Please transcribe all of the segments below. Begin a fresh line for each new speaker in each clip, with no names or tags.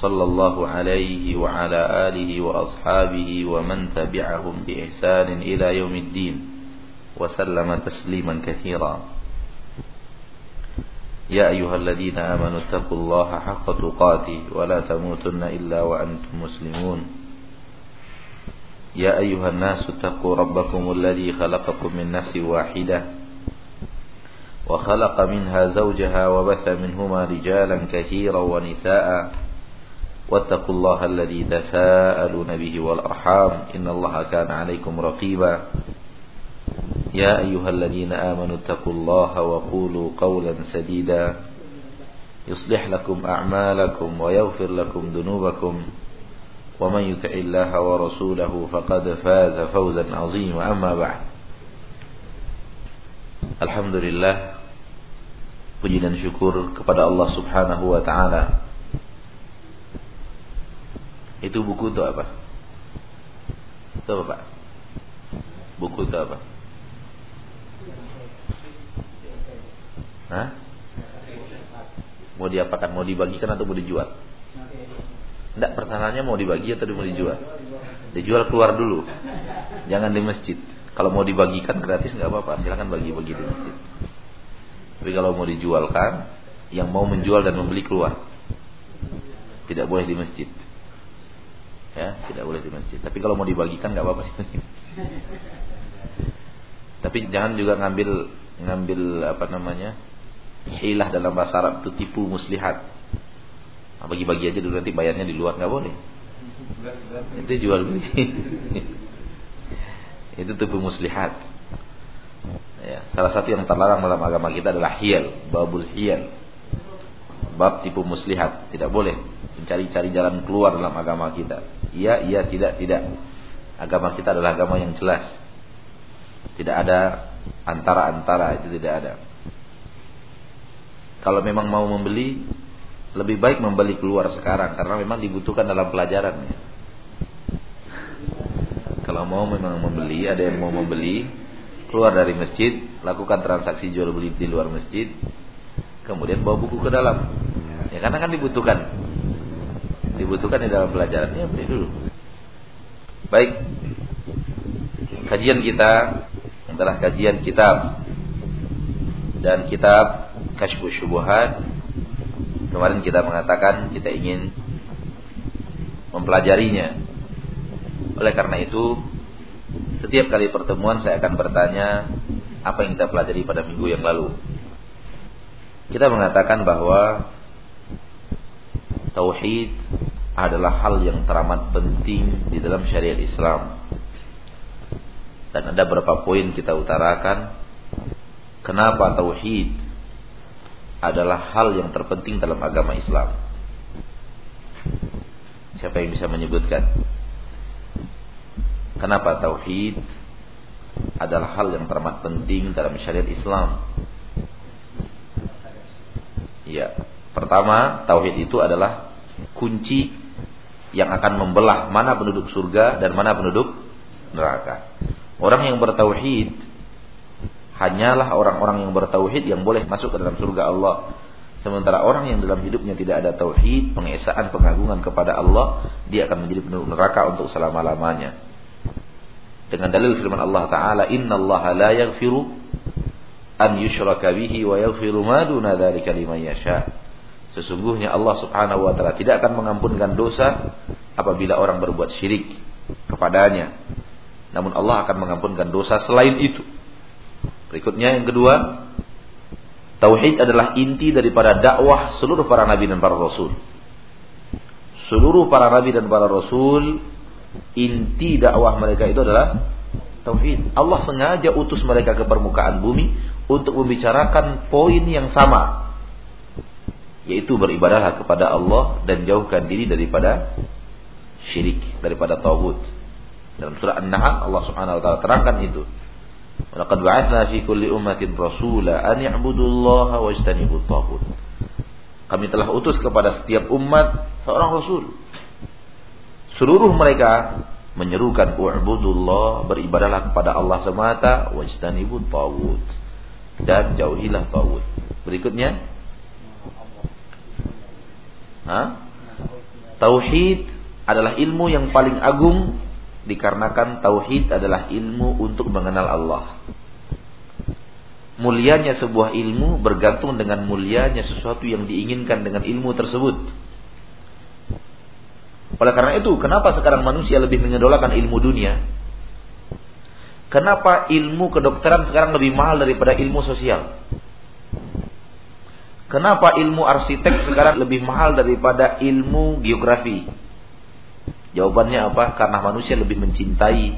صلى الله عليه وعلى آله وأصحابه ومن تبعهم بإحسان إلى يوم الدين وسلم تسليما كثيرا. يا أيها الذين آمنوا اتقوا الله حق تقاته ولا تموتن إلا وأنتم مسلمون. يا أيها الناس اتقوا ربكم الذي خلقكم من نفس واحدة وخلق منها زوجها وبث منهما رجالا كثيرا ونساء واتقوا الله الذي تساءلون به والأرحام إن الله كان عليكم رقيبا. يا أيها الذين آمنوا اتقوا الله وقولوا قولا سديدا. يصلح لكم أعمالكم ويغفر لكم ذنوبكم. ومن يطع الله ورسوله فقد فاز فوزا عظيما. أما بعد Alhamdulillah Puji dan syukur kepada Allah subhanahu wa ta'ala Itu buku itu apa? Itu apa Pak? Buku itu apa? Hah? Mau diapakan? Mau dibagikan atau mau dijual? Tidak, pertanyaannya mau dibagi atau mau dijual? Dijual keluar dulu Jangan di masjid Kalau mau dibagikan gratis nggak apa-apa, silakan bagi-bagi di masjid. Tapi kalau mau dijualkan, yang mau menjual dan membeli keluar. Tidak boleh di masjid. Ya, tidak boleh di masjid. Tapi kalau mau dibagikan nggak apa-apa Tapi jangan juga ngambil ngambil apa namanya? hilah dalam bahasa Arab itu tipu muslihat. Nah, bagi-bagi aja dulu nanti bayarnya di luar nggak boleh. Itu jual beli. Itu tipu muslihat. Ya, salah satu yang terlarang dalam agama kita adalah hiyal, babul hiyal. Bab tipu muslihat, tidak boleh mencari-cari jalan keluar dalam agama kita. Iya, iya, tidak, tidak. Agama kita adalah agama yang jelas. Tidak ada antara-antara, itu tidak ada. Kalau memang mau membeli, lebih baik membeli keluar sekarang karena memang dibutuhkan dalam pelajaran. Kalau mau memang membeli, ada yang mau membeli, keluar dari masjid, lakukan transaksi jual beli di luar masjid, kemudian bawa buku ke dalam. Ya karena kan dibutuhkan. Dibutuhkan di dalam pelajarannya beli dulu. Baik. Kajian kita adalah kajian kitab dan kitab Kashfu Syubuhat. Kemarin kita mengatakan kita ingin mempelajarinya oleh karena itu, setiap kali pertemuan saya akan bertanya apa yang kita pelajari pada minggu yang lalu. Kita mengatakan bahwa tauhid adalah hal yang teramat penting di dalam syariat Islam. Dan ada beberapa poin kita utarakan kenapa tauhid adalah hal yang terpenting dalam agama Islam. Siapa yang bisa menyebutkan? Kenapa tauhid adalah hal yang teramat penting dalam syariat Islam? Ya, pertama tauhid itu adalah kunci yang akan membelah mana penduduk surga dan mana penduduk neraka. Orang yang bertauhid hanyalah orang-orang yang bertauhid yang boleh masuk ke dalam surga Allah. Sementara orang yang dalam hidupnya tidak ada tauhid, pengesaan, pengagungan kepada Allah, dia akan menjadi penduduk neraka untuk selama-lamanya dengan dalil firman Allah taala innallaha la yaghfiru an yushraka bihi wa yaghfiru ma duna dzalika liman sesungguhnya Allah Subhanahu wa taala tidak akan mengampunkan dosa apabila orang berbuat syirik kepadanya. Namun Allah akan mengampunkan dosa selain itu. Berikutnya yang kedua tauhid adalah inti daripada dakwah seluruh para nabi dan para rasul. Seluruh para nabi dan para rasul inti dakwah mereka itu adalah tauhid. Allah sengaja utus mereka ke permukaan bumi untuk membicarakan poin yang sama yaitu beribadahlah kepada Allah dan jauhkan diri daripada syirik, daripada tauhid. Dalam surah An-Nahl Allah Subhanahu wa taala terangkan itu. Laqad ba'atsna fi kulli ummatin rasula an ya'budullaha wa yajtanibut taghut. Kami telah utus kepada setiap umat seorang rasul. Seluruh mereka menyerukan u'budullah beribadalah kepada Allah semata wajtanibut taghut dan jauhilah taghut. Berikutnya ha? Tauhid adalah ilmu yang paling agung dikarenakan tauhid adalah ilmu untuk mengenal Allah. Mulianya sebuah ilmu bergantung dengan mulianya sesuatu yang diinginkan dengan ilmu tersebut. Oleh karena itu, kenapa sekarang manusia lebih mengedolakan ilmu dunia? Kenapa ilmu kedokteran sekarang lebih mahal daripada ilmu sosial? Kenapa ilmu arsitek sekarang lebih mahal daripada ilmu geografi? Jawabannya apa? Karena manusia lebih mencintai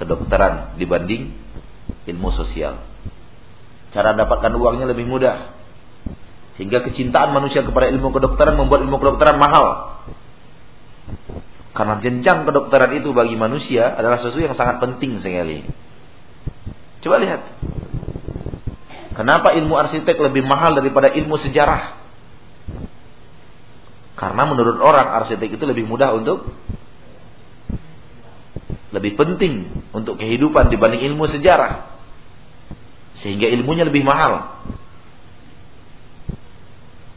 kedokteran dibanding ilmu sosial. Cara dapatkan uangnya lebih mudah. Sehingga kecintaan manusia kepada ilmu kedokteran membuat ilmu kedokteran mahal. Karena jenjang kedokteran itu bagi manusia adalah sesuatu yang sangat penting sekali. Coba lihat. Kenapa ilmu arsitek lebih mahal daripada ilmu sejarah? Karena menurut orang arsitek itu lebih mudah untuk lebih penting untuk kehidupan dibanding ilmu sejarah. Sehingga ilmunya lebih mahal.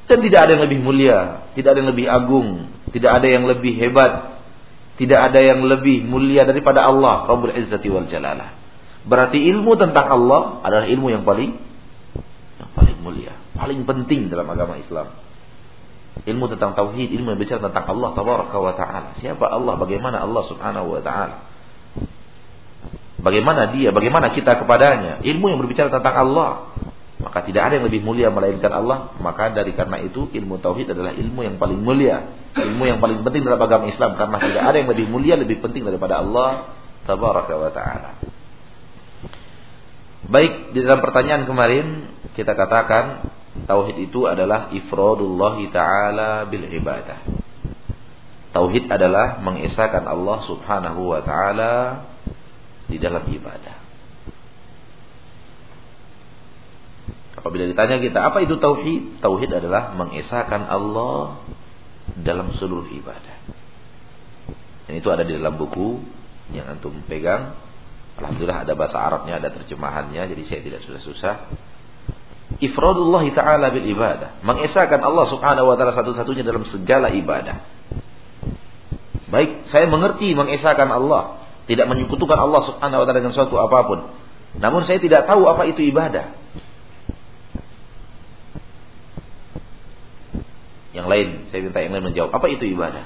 Dan tidak ada yang lebih mulia, tidak ada yang lebih agung, tidak ada yang lebih hebat, tidak ada yang lebih mulia daripada Allah Rabbul Izzati wal Jalalah. Berarti ilmu tentang Allah adalah ilmu yang paling yang paling mulia, paling penting dalam agama Islam. Ilmu tentang tauhid, ilmu yang bicara tentang Allah tabaraka wa taala. Siapa Allah? Bagaimana Allah Subhanahu wa taala? Bagaimana dia? Bagaimana kita kepadanya? Ilmu yang berbicara tentang Allah. Maka tidak ada yang lebih mulia melainkan Allah. Maka dari karena itu ilmu tauhid adalah ilmu yang paling mulia. Ilmu yang paling penting dalam agama Islam. Karena tidak ada yang lebih mulia, lebih penting daripada Allah tabaraka wa ta'ala. Baik, di dalam pertanyaan kemarin kita katakan Tauhid itu adalah ifradullah taala bil ibadah. Tauhid adalah mengesahkan Allah Subhanahu wa taala di dalam ibadah. Apabila ditanya kita, apa itu tauhid? Tauhid adalah mengesahkan Allah dalam seluruh ibadah. Dan itu ada di dalam buku yang antum pegang. Alhamdulillah ada bahasa Arabnya, ada terjemahannya, jadi saya tidak susah-susah ifradullah taala bil ibadah, mengesahkan Allah Subhanahu wa taala satu-satunya dalam segala ibadah. Baik, saya mengerti mengesahkan Allah, tidak menyekutukan Allah Subhanahu wa taala dengan suatu apa pun. Namun saya tidak tahu apa itu ibadah. Yang lain, saya minta yang lain menjawab, apa itu ibadah?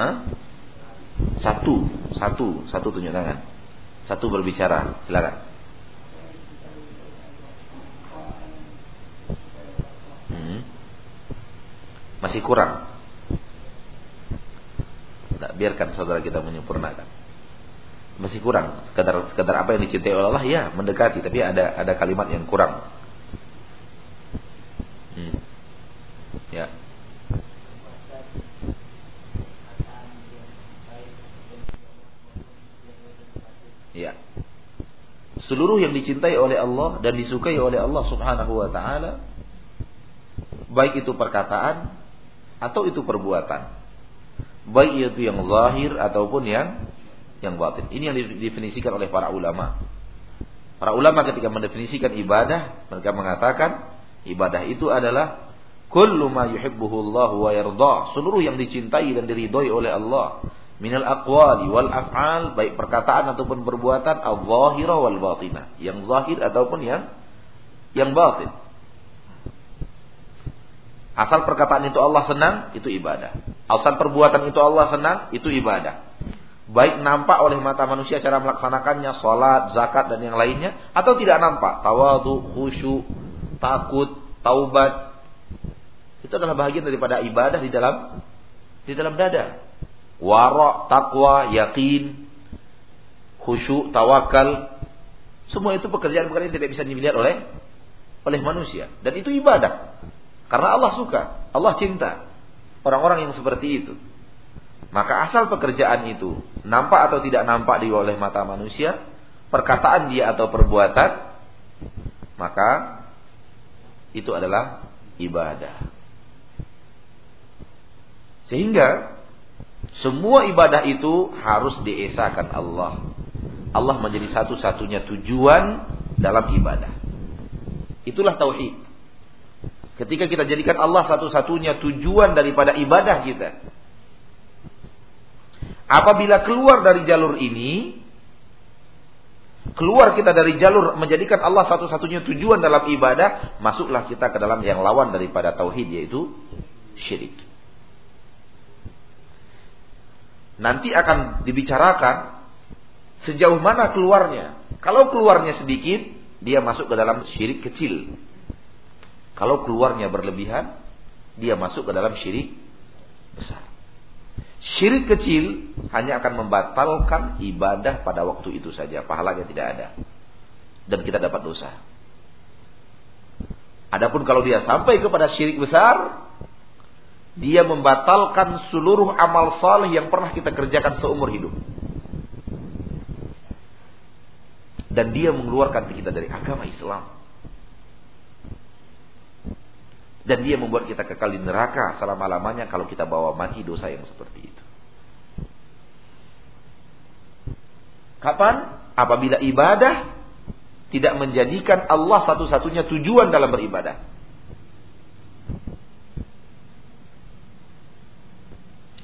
Hah? Satu, satu, satu tunjuk tangan. Satu berbicara, silakan. Hmm. Masih kurang. Tidak, biarkan saudara kita menyempurnakan. Masih kurang. Sekedar, sekedar apa yang dicintai oleh Allah, ya mendekati. Tapi ada ada kalimat yang kurang. Hmm. Ya. Ya. Seluruh yang dicintai oleh Allah dan disukai oleh Allah Subhanahu wa taala baik itu perkataan atau itu perbuatan. Baik itu yang zahir ataupun yang yang batin. Ini yang didefinisikan oleh para ulama. Para ulama ketika mendefinisikan ibadah, mereka mengatakan ibadah itu adalah kullu ma yuhibbuhu Allah wa yarda, seluruh yang dicintai dan diridhoi oleh Allah minal aqwali wal af'al baik perkataan ataupun perbuatan al-zahira wal batinah yang zahir ataupun yang yang batin. Asal perkataan itu Allah senang itu ibadah. Asal perbuatan itu Allah senang itu ibadah. Baik nampak oleh mata manusia cara melaksanakannya salat zakat dan yang lainnya atau tidak nampak. Tawadu khusyuk takut taubat. Itu adalah bagian daripada ibadah di dalam di dalam dada wara, takwa, yakin, khusyuk, tawakal. Semua itu pekerjaan-pekerjaan yang tidak bisa dilihat oleh oleh manusia dan itu ibadah. Karena Allah suka, Allah cinta orang-orang yang seperti itu. Maka asal pekerjaan itu nampak atau tidak nampak di oleh mata manusia, perkataan dia atau perbuatan, maka itu adalah ibadah. Sehingga semua ibadah itu harus diesakan Allah. Allah menjadi satu-satunya tujuan dalam ibadah. Itulah tauhid. Ketika kita jadikan Allah satu-satunya tujuan daripada ibadah kita. Apabila keluar dari jalur ini, keluar kita dari jalur menjadikan Allah satu-satunya tujuan dalam ibadah, masuklah kita ke dalam yang lawan daripada tauhid yaitu syirik. Nanti akan dibicarakan sejauh mana keluarnya. Kalau keluarnya sedikit, dia masuk ke dalam syirik kecil. Kalau keluarnya berlebihan, dia masuk ke dalam syirik besar. Syirik kecil hanya akan membatalkan ibadah pada waktu itu saja. Pahalanya tidak ada. Dan kita dapat dosa. Adapun kalau dia sampai kepada syirik besar, dia membatalkan seluruh amal saleh yang pernah kita kerjakan seumur hidup. Dan dia mengeluarkan kita dari agama Islam. Dan dia membuat kita kekal di neraka selama-lamanya kalau kita bawa mati dosa yang seperti itu. Kapan? Apabila ibadah tidak menjadikan Allah satu-satunya tujuan dalam beribadah.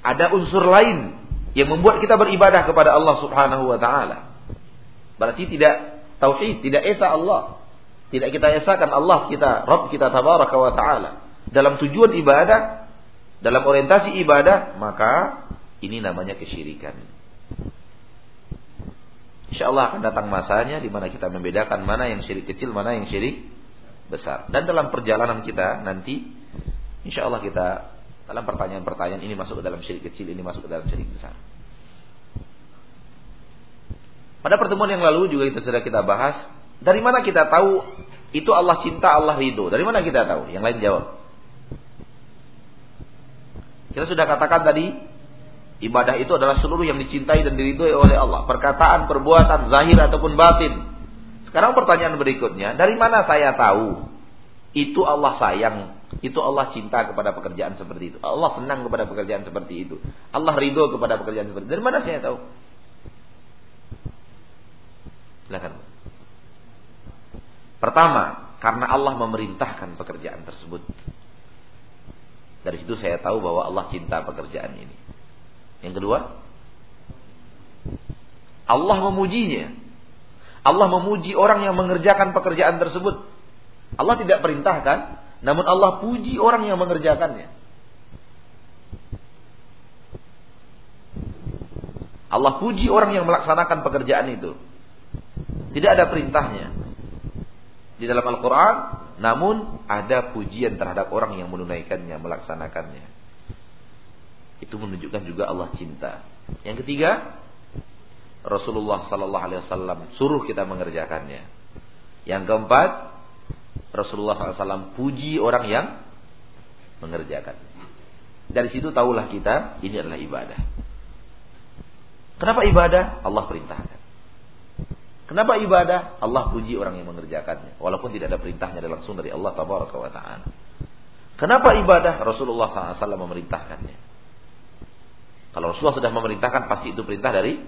Ada unsur lain yang membuat kita beribadah kepada Allah Subhanahu wa taala. Berarti tidak tauhid, tidak esa Allah. Tidak kita esakan Allah kita, Rabb kita tabaraka wa taala. Dalam tujuan ibadah, dalam orientasi ibadah, maka ini namanya kesyirikan. Insya Allah akan datang masanya di mana kita membedakan mana yang syirik kecil, mana yang syirik besar. Dan dalam perjalanan kita nanti, insya Allah kita dalam pertanyaan-pertanyaan ini masuk ke dalam syirik kecil, ini masuk ke dalam syirik besar. Pada pertemuan yang lalu juga kita sudah kita bahas dari mana kita tahu itu Allah cinta, Allah ridho? Dari mana kita tahu? Yang lain jawab. Kita sudah katakan tadi, ibadah itu adalah seluruh yang dicintai dan diridhoi oleh Allah. Perkataan, perbuatan, zahir ataupun batin. Sekarang pertanyaan berikutnya, dari mana saya tahu itu Allah sayang, itu Allah cinta kepada pekerjaan seperti itu. Allah senang kepada pekerjaan seperti itu. Allah ridho kepada pekerjaan seperti itu. Dari mana saya tahu? Silakan. Pertama, karena Allah memerintahkan pekerjaan tersebut. Dari situ saya tahu bahwa Allah cinta pekerjaan ini. Yang kedua, Allah memujinya. Allah memuji orang yang mengerjakan pekerjaan tersebut. Allah tidak perintahkan, namun Allah puji orang yang mengerjakannya. Allah puji orang yang melaksanakan pekerjaan itu. Tidak ada perintahnya di dalam Al-Quran, namun ada pujian terhadap orang yang menunaikannya, melaksanakannya. Itu menunjukkan juga Allah cinta. Yang ketiga, Rasulullah Sallallahu Alaihi Wasallam suruh kita mengerjakannya. Yang keempat, Rasulullah SAW puji orang yang mengerjakan. Dari situ tahulah kita ini adalah ibadah. Kenapa ibadah? Allah perintahkan. Kenapa ibadah? Allah puji orang yang mengerjakannya. Walaupun tidak ada perintahnya langsung dari Allah Ta'ala. Kenapa ibadah? Rasulullah SAW memerintahkannya. Kalau Rasulullah sudah memerintahkan, pasti itu perintah dari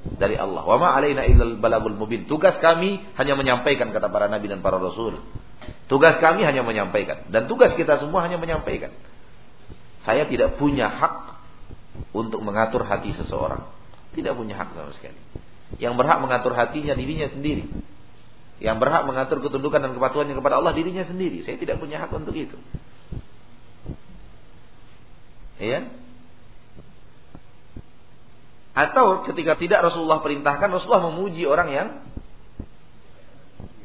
dari Allah. Wa ma alaina illal balagul mubin. Tugas kami hanya menyampaikan kata para nabi dan para rasul. Tugas kami hanya menyampaikan dan tugas kita semua hanya menyampaikan. Saya tidak punya hak untuk mengatur hati seseorang. Tidak punya hak sama sekali. Yang berhak mengatur hatinya dirinya sendiri. Yang berhak mengatur ketundukan dan kepatuhannya kepada Allah dirinya sendiri. Saya tidak punya hak untuk itu. Ya. Atau ketika tidak Rasulullah perintahkan, Rasulullah memuji orang yang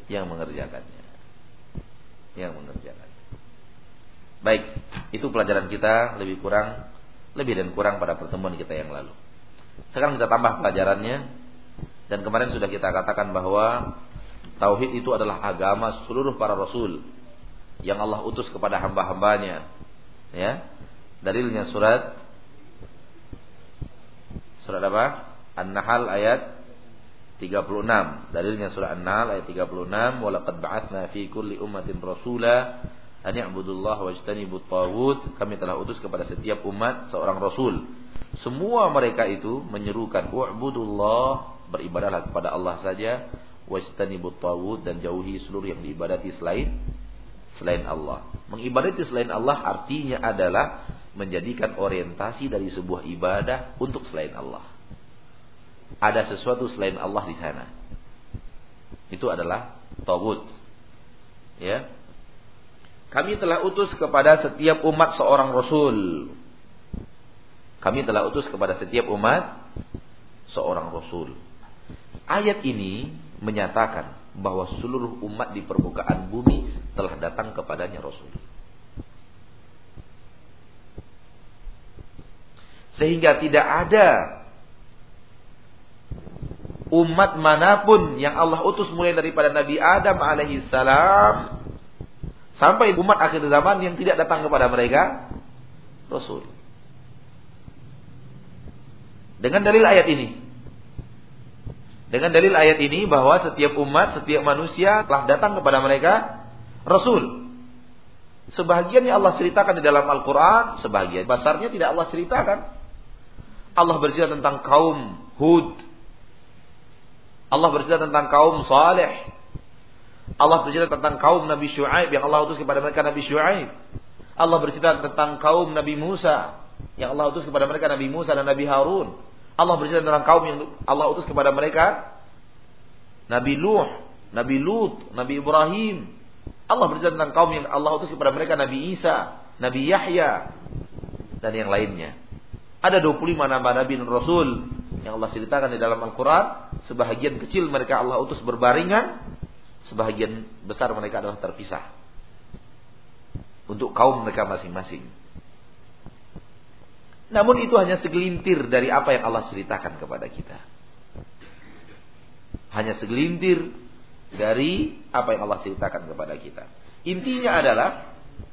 yang mengerjakannya. Yang mengerjakannya. Baik, itu pelajaran kita lebih kurang lebih dan kurang pada pertemuan kita yang lalu. Sekarang kita tambah pelajarannya dan kemarin sudah kita katakan bahwa tauhid itu adalah agama seluruh para rasul. yang Allah utus kepada hamba-hambanya. Ya. Dalilnya surat surat apa? An-Nahl ayat 36. Dalilnya surah An-Nahl ayat 36, "Wa laqad ba'atsna fi kulli ummatin rasula an ya'budullaha wajtanibut taghut." Kami telah utus kepada setiap umat seorang rasul. Semua mereka itu menyerukan wa'budullah, beribadahlah kepada Allah saja, wajtanibut taghut dan jauhi seluruh yang diibadati selain selain Allah. Mengibadati selain Allah artinya adalah menjadikan orientasi dari sebuah ibadah untuk selain Allah ada sesuatu selain Allah di sana. Itu adalah tawud. Ya. Kami telah utus kepada setiap umat seorang rasul. Kami telah utus kepada setiap umat seorang rasul. Ayat ini menyatakan bahwa seluruh umat di permukaan bumi telah datang kepadanya rasul. Sehingga tidak ada umat mana pun yang Allah utus mulai daripada Nabi Adam alaihi salam sampai umat akhir zaman yang tidak datang kepada mereka rasul. Dengan dalil ayat ini. Dengan dalil ayat ini bahwa setiap umat, setiap manusia telah datang kepada mereka rasul. Sebahagian yang Allah ceritakan di dalam Al-Quran, sebahagian besarnya tidak Allah ceritakan. Allah bercerita tentang kaum Hud, Allah bercerita tentang kaum Saleh. Allah bercerita tentang kaum Nabi Shu'aib yang Allah utus kepada mereka Nabi Shu'aib. Allah bercerita tentang kaum Nabi Musa yang Allah utus kepada mereka Nabi Musa dan Nabi Harun. Allah bercerita tentang kaum yang Allah utus kepada mereka Nabi Nuh, Nabi Lut, Nabi Ibrahim. Allah bercerita tentang kaum yang Allah utus kepada mereka Nabi Isa, Nabi Yahya dan yang lainnya. Ada 25 nama nabi dan rasul yang Allah ceritakan di dalam Al-Qur'an, sebahagian kecil mereka Allah utus berbaringan, sebahagian besar mereka adalah terpisah. Untuk kaum mereka masing-masing. Namun itu hanya segelintir dari apa yang Allah ceritakan kepada kita. Hanya segelintir dari apa yang Allah ceritakan kepada kita. Intinya adalah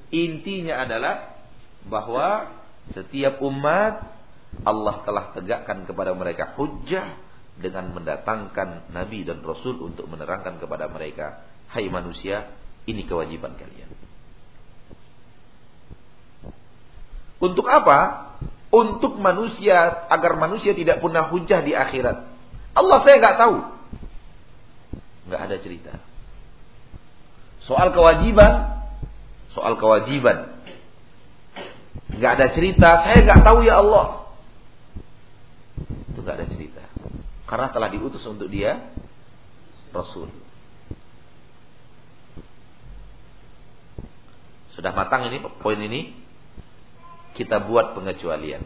intinya adalah bahwa setiap umat Allah telah tegakkan kepada mereka hujjah dengan mendatangkan nabi dan rasul untuk menerangkan kepada mereka, "Hai manusia, ini kewajiban kalian." Untuk apa? Untuk manusia agar manusia tidak punya hujah di akhirat. Allah saya nggak tahu. Nggak ada cerita. Soal kewajiban, soal kewajiban. Nggak ada cerita, saya nggak tahu ya Allah nggak ada cerita. Karena telah diutus untuk dia Rasul. Sudah matang ini poin ini. Kita buat pengecualian.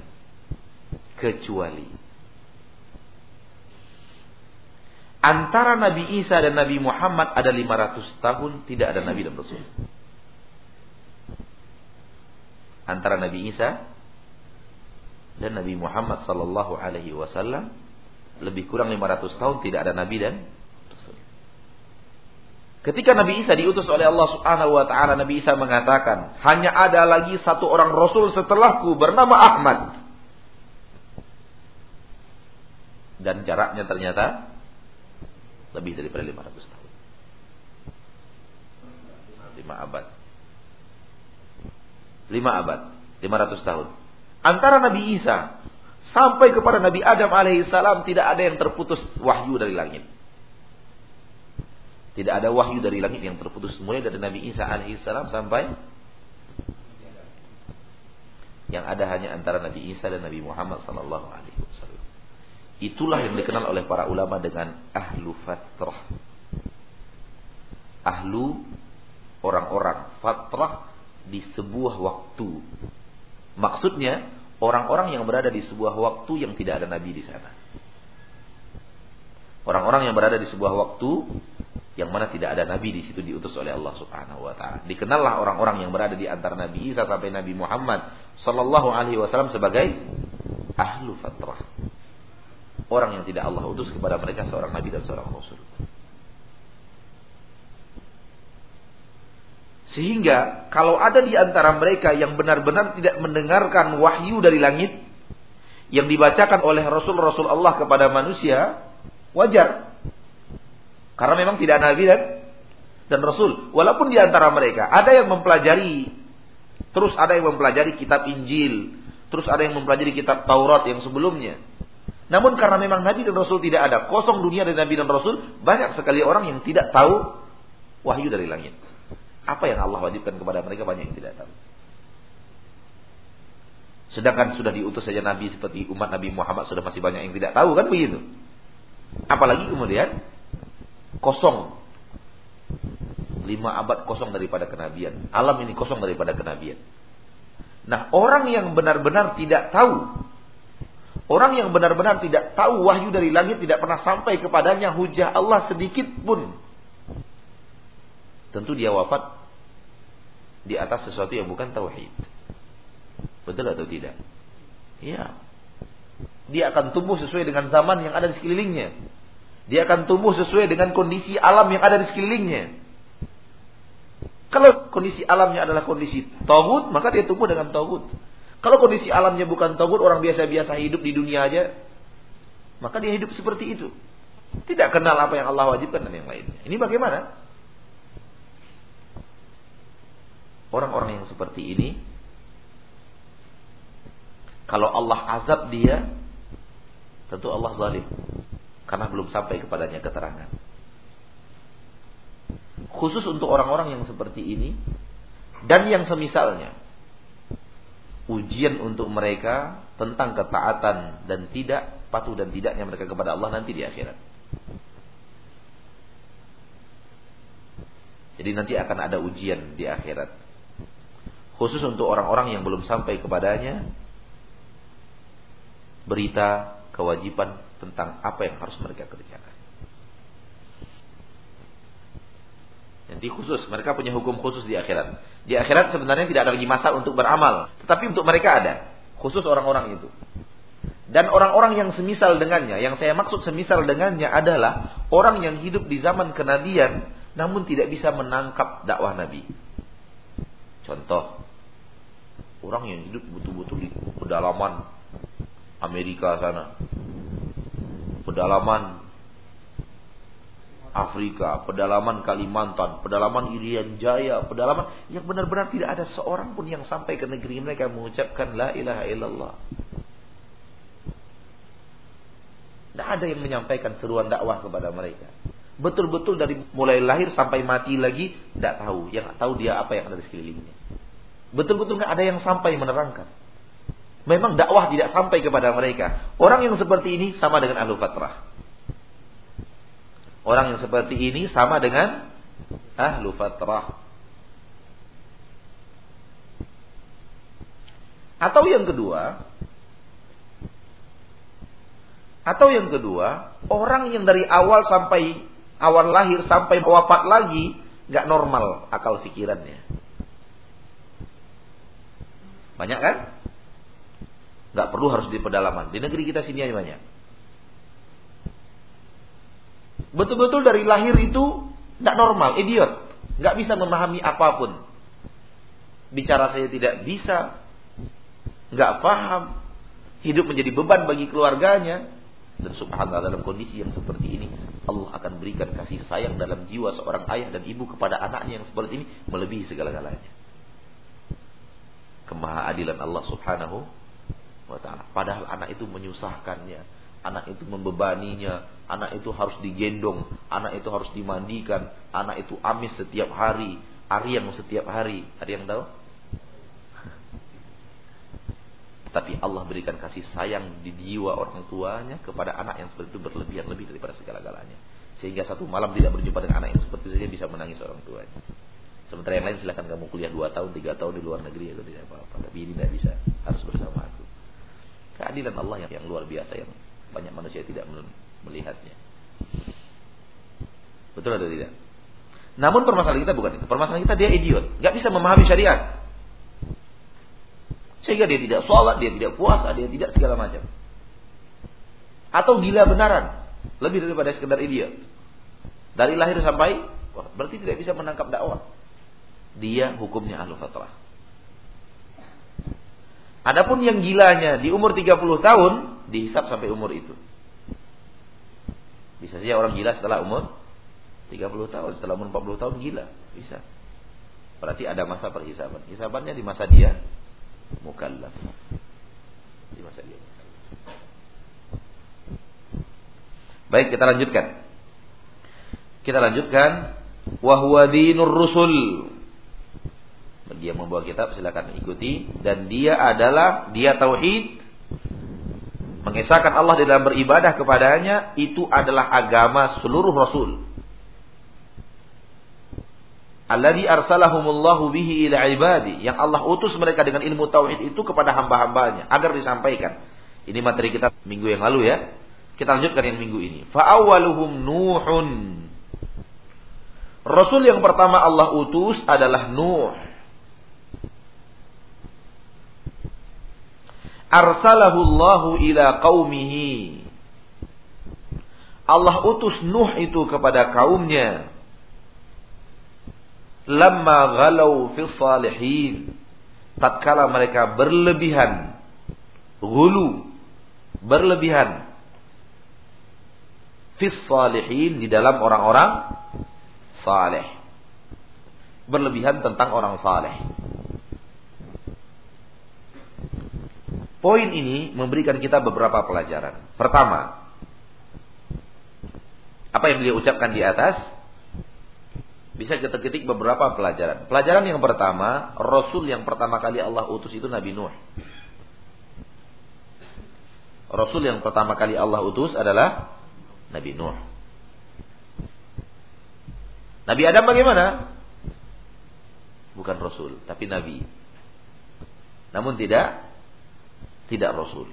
Kecuali antara Nabi Isa dan Nabi Muhammad ada 500 tahun tidak ada Nabi dan Rasul. Antara Nabi Isa dan Nabi Muhammad sallallahu alaihi wasallam lebih kurang 500 tahun tidak ada nabi dan rasul. Ketika Nabi Isa diutus oleh Allah Subhanahu wa taala, Nabi Isa mengatakan, "Hanya ada lagi satu orang rasul setelahku bernama Ahmad." Dan jaraknya ternyata lebih daripada 500 tahun. 5 abad. 5 abad, 500 tahun. Antara Nabi Isa sampai kepada Nabi Adam alaihissalam tidak ada yang terputus wahyu dari langit. Tidak ada wahyu dari langit yang terputus mulai dari Nabi Isa alaihissalam sampai yang ada hanya antara Nabi Isa dan Nabi Muhammad sallallahu alaihi wasallam. Itulah yang dikenal oleh para ulama dengan ahlu fatrah. Ahlu orang-orang fatrah di sebuah waktu. Maksudnya orang-orang yang berada di sebuah waktu yang tidak ada nabi di sana. Orang-orang yang berada di sebuah waktu yang mana tidak ada nabi di situ diutus oleh Allah Subhanahu wa taala. Dikenallah orang-orang yang berada di antara Nabi Isa sampai Nabi Muhammad sallallahu alaihi wasallam sebagai ahlu fatrah. Orang yang tidak Allah utus kepada mereka seorang nabi dan seorang rasul. Sehingga kalau ada di antara mereka yang benar-benar tidak mendengarkan wahyu dari langit yang dibacakan oleh Rasul-Rasul Allah kepada manusia, wajar. Karena memang tidak nabi dan dan rasul. Walaupun di antara mereka ada yang mempelajari, terus ada yang mempelajari kitab Injil, terus ada yang mempelajari kitab Taurat yang sebelumnya. Namun karena memang nabi dan rasul tidak ada, kosong dunia dari nabi dan rasul, banyak sekali orang yang tidak tahu wahyu dari langit. Apa yang Allah wajibkan kepada mereka banyak yang tidak tahu. Sedangkan sudah diutus saja Nabi seperti umat Nabi Muhammad sudah masih banyak yang tidak tahu kan begitu. Apalagi kemudian kosong. Lima abad kosong daripada kenabian. Alam ini kosong daripada kenabian. Nah orang yang benar-benar tidak tahu. Orang yang benar-benar tidak tahu wahyu dari langit tidak pernah sampai kepadanya hujah Allah sedikit pun. Tentu dia wafat di atas sesuatu yang bukan tauhid. Betul atau tidak? Iya. Dia akan tumbuh sesuai dengan zaman yang ada di sekelilingnya. Dia akan tumbuh sesuai dengan kondisi alam yang ada di sekelilingnya. Kalau kondisi alamnya adalah kondisi togut, maka dia tumbuh dengan togut. Kalau kondisi alamnya bukan togut, orang biasa-biasa hidup di dunia aja, maka dia hidup seperti itu. Tidak kenal apa yang Allah wajibkan dan yang lainnya. Ini bagaimana? Orang-orang yang seperti ini kalau Allah azab dia tentu Allah zalim karena belum sampai kepadanya keterangan. Khusus untuk orang-orang yang seperti ini dan yang semisalnya. Ujian untuk mereka tentang ketaatan dan tidak patuh dan tidaknya mereka kepada Allah nanti di akhirat. Jadi nanti akan ada ujian di akhirat khusus untuk orang-orang yang belum sampai kepadanya berita kewajiban tentang apa yang harus mereka kerjakan. Nanti khusus, mereka punya hukum khusus di akhirat. Di akhirat sebenarnya tidak ada lagi masa untuk beramal, tetapi untuk mereka ada, khusus orang-orang itu. Dan orang-orang yang semisal dengannya, yang saya maksud semisal dengannya adalah orang yang hidup di zaman kenabian namun tidak bisa menangkap dakwah Nabi. Contoh, orang yang hidup betul-betul di pedalaman Amerika sana, pedalaman Afrika, pedalaman Kalimantan, pedalaman Irian Jaya, pedalaman yang benar-benar tidak ada seorang pun yang sampai ke negeri mereka mengucapkan la ilaha illallah. Tidak ada yang menyampaikan seruan dakwah kepada mereka. Betul-betul dari mulai lahir sampai mati lagi tidak tahu. Yang tahu dia apa yang ada di sekelilingnya. Betul-betul nggak ada yang sampai menerangkan. Memang dakwah tidak sampai kepada mereka. Orang yang seperti ini sama dengan ahlu fatrah. Orang yang seperti ini sama dengan ahlu fatrah. Atau yang kedua, atau yang kedua, orang yang dari awal sampai awal lahir sampai wafat lagi nggak normal akal pikirannya. Banyak kan? Gak perlu harus di pedalaman. Di negeri kita sini aja banyak. Betul-betul dari lahir itu tidak normal, idiot. Gak bisa memahami apa pun. Bicara saya tidak bisa. Gak paham. Hidup menjadi beban bagi keluarganya. Dan subhanallah dalam kondisi yang seperti ini Allah akan berikan kasih sayang dalam jiwa seorang ayah dan ibu kepada anaknya yang seperti ini melebihi segala-galanya kemahaadilan Allah Subhanahu wa taala. Padahal anak itu menyusahkannya, anak itu membebaninya, anak itu harus digendong, anak itu harus dimandikan, anak itu amis setiap hari, yang setiap hari. Ada yang tahu? Tapi Allah berikan kasih sayang di jiwa orang tuanya kepada anak yang seperti itu berlebihan lebih daripada segala-galanya. Sehingga satu malam tidak berjumpa dengan anak yang seperti itu saja bisa menangis orang tuanya. Sementara yang lain silahkan kamu kuliah 2 tahun, 3 tahun di luar negeri itu tidak apa-apa. Tapi ini tidak bisa, harus bersama aku. Keadilan Allah yang, yang luar biasa yang banyak manusia tidak melihatnya. Betul atau tidak? Namun permasalahan kita bukan itu. Permasalahan kita dia idiot, nggak bisa memahami syariat. Sehingga dia tidak sholat, dia tidak puasa, dia tidak segala macam. Atau gila benaran, lebih daripada sekedar idiot. Dari lahir sampai, berarti tidak bisa menangkap dakwah. Dia hukumnya ahlu fatrah. Adapun yang gilanya di umur 30 tahun dihisap sampai umur itu. Bisa saja orang gila setelah umur 30 tahun, setelah umur 40 tahun gila, bisa. Berarti ada masa perhisaban. Hisabannya di masa dia mukallaf. Di masa dia Baik, kita lanjutkan. Kita lanjutkan wahwa dinur rusul. Yang membawa kitab silakan ikuti dan dia adalah dia tauhid mengesahkan Allah di dalam beribadah kepadanya itu adalah agama seluruh rasul. Alladhi arsalahumullahu bihi ila ibadi yang Allah utus mereka dengan ilmu tauhid itu kepada hamba-hambanya agar disampaikan. Ini materi kita minggu yang lalu ya. Kita lanjutkan yang minggu ini. Fa awwaluhum Nuhun. Rasul yang pertama Allah utus adalah Nuh. Arsalahu Allahu ila qaumihi. Allah utus Nuh itu kepada kaumnya. Lamma ghalau fi salihin. Tatkala mereka berlebihan. Gulu. Berlebihan. Fi salihin. Di dalam orang-orang saleh. Berlebihan tentang orang saleh. Poin ini memberikan kita beberapa pelajaran. Pertama, apa yang beliau ucapkan di atas bisa kita ketik beberapa pelajaran. Pelajaran yang pertama, Rasul yang pertama kali Allah utus itu Nabi Nuh. Rasul yang pertama kali Allah utus adalah Nabi Nuh. Nabi Adam bagaimana? Bukan Rasul, tapi Nabi. Namun tidak tidak Rasul.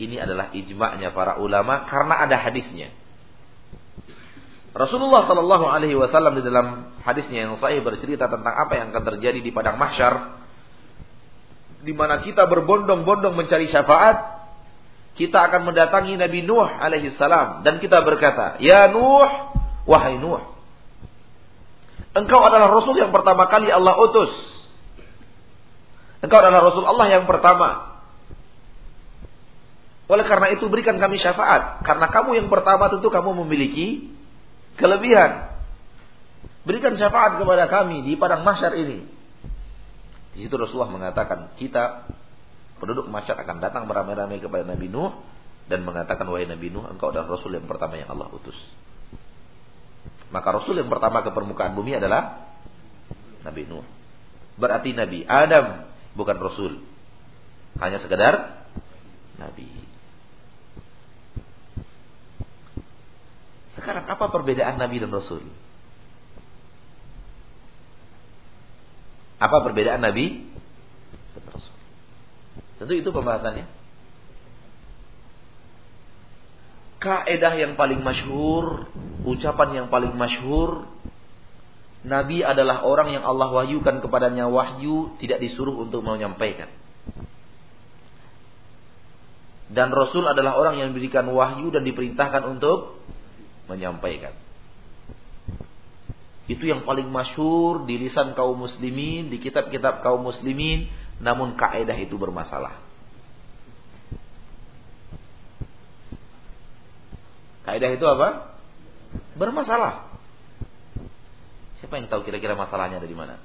Ini adalah ijma'nya para ulama karena ada hadisnya. Rasulullah Shallallahu Alaihi Wasallam di dalam hadisnya yang sahih bercerita tentang apa yang akan terjadi di padang mahsyar, di mana kita berbondong-bondong mencari syafaat, kita akan mendatangi Nabi Nuh alaihi salam dan kita berkata, "Ya Nuh, wahai Nuh, engkau adalah rasul yang pertama kali Allah utus Engkau adalah Rasul Allah yang pertama. Oleh karena itu berikan kami syafaat. Karena kamu yang pertama tentu kamu memiliki kelebihan. Berikan syafaat kepada kami di padang masyar ini. Di situ Rasulullah mengatakan kita penduduk masyar akan datang beramai-ramai kepada Nabi Nuh dan mengatakan wahai Nabi Nuh engkau adalah Rasul yang pertama yang Allah utus. Maka Rasul yang pertama ke permukaan bumi adalah Nabi Nuh. Berarti Nabi Adam bukan rasul. Hanya sekedar nabi. Sekarang apa perbedaan nabi dan rasul? Apa perbedaan nabi dan rasul? Tentu itu pembahasannya. Kaedah yang paling masyhur, ucapan yang paling masyhur Nabi adalah orang yang Allah wahyukan kepadanya wahyu tidak disuruh untuk menyampaikan. Dan Rasul adalah orang yang diberikan wahyu dan diperintahkan untuk menyampaikan. Itu yang paling masyur di lisan kaum muslimin, di kitab-kitab kaum muslimin, namun kaidah itu bermasalah. Kaidah itu apa? Bermasalah. Siapa yang tahu kira-kira masalahnya ada di mana?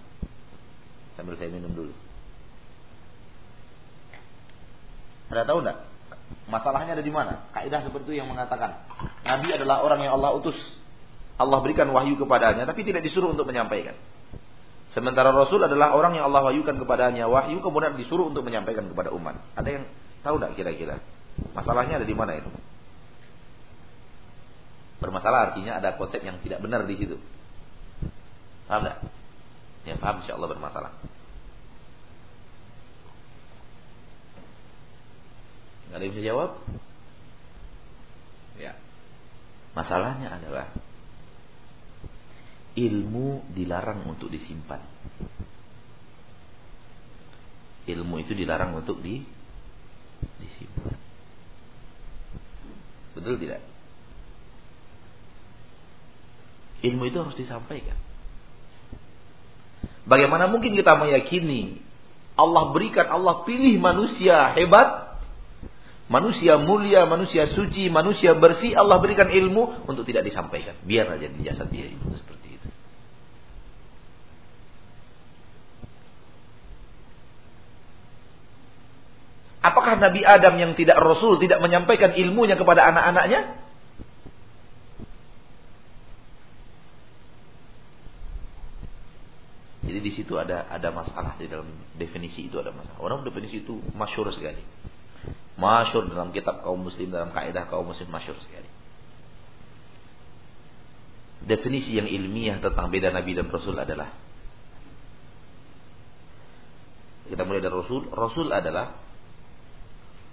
Sambil saya minum dulu. Ada tahu enggak? Masalahnya ada di mana? Kaidah seperti itu yang mengatakan Nabi adalah orang yang Allah utus. Allah berikan wahyu kepadanya tapi tidak disuruh untuk menyampaikan. Sementara Rasul adalah orang yang Allah wahyukan kepadanya wahyu kemudian disuruh untuk menyampaikan kepada umat. Ada yang tahu enggak kira-kira? Masalahnya ada di mana itu? Bermasalah artinya ada konsep yang tidak benar di situ. Paham tak? Ya paham insya Allah bermasalah. Nggak ada bisa jawab? Ya. Masalahnya adalah ilmu dilarang untuk disimpan. Ilmu itu dilarang untuk di disimpan. Betul tidak? Ilmu itu harus disampaikan. Bagaimana mungkin kita meyakini Allah berikan, Allah pilih manusia hebat, manusia mulia, manusia suci, manusia bersih, Allah berikan ilmu untuk tidak disampaikan. Biar aja di jasad dia itu seperti itu. Apakah Nabi Adam yang tidak Rasul tidak menyampaikan ilmunya kepada anak-anaknya? Jadi di situ ada ada masalah di dalam definisi itu ada masalah. Orang definisi itu masyur sekali. Masyur dalam kitab kaum muslim dalam kaidah kaum muslim masyur sekali. Definisi yang ilmiah tentang beda nabi dan rasul adalah kita mulai dari rasul. Rasul adalah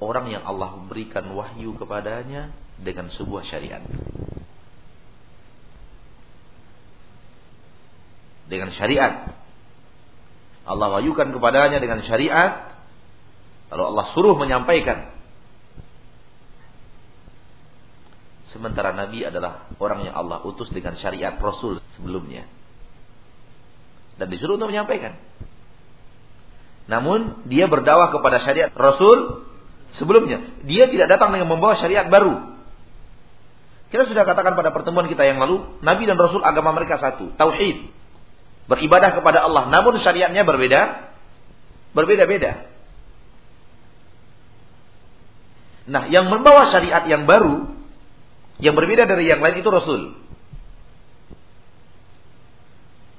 orang yang Allah berikan wahyu kepadanya dengan sebuah syariat. Dengan syariat Allah wahyukan kepadanya dengan syariat lalu Allah suruh menyampaikan. Sementara nabi adalah orang yang Allah utus dengan syariat rasul sebelumnya. Dan disuruh untuk menyampaikan. Namun dia berdakwah kepada syariat rasul sebelumnya. Dia tidak datang dengan membawa syariat baru. Kita sudah katakan pada pertemuan kita yang lalu nabi dan rasul agama mereka satu tauhid Beribadah kepada Allah. Namun syariatnya berbeda. Berbeda-beda. Nah, yang membawa syariat yang baru, yang berbeda dari yang lain itu Rasul.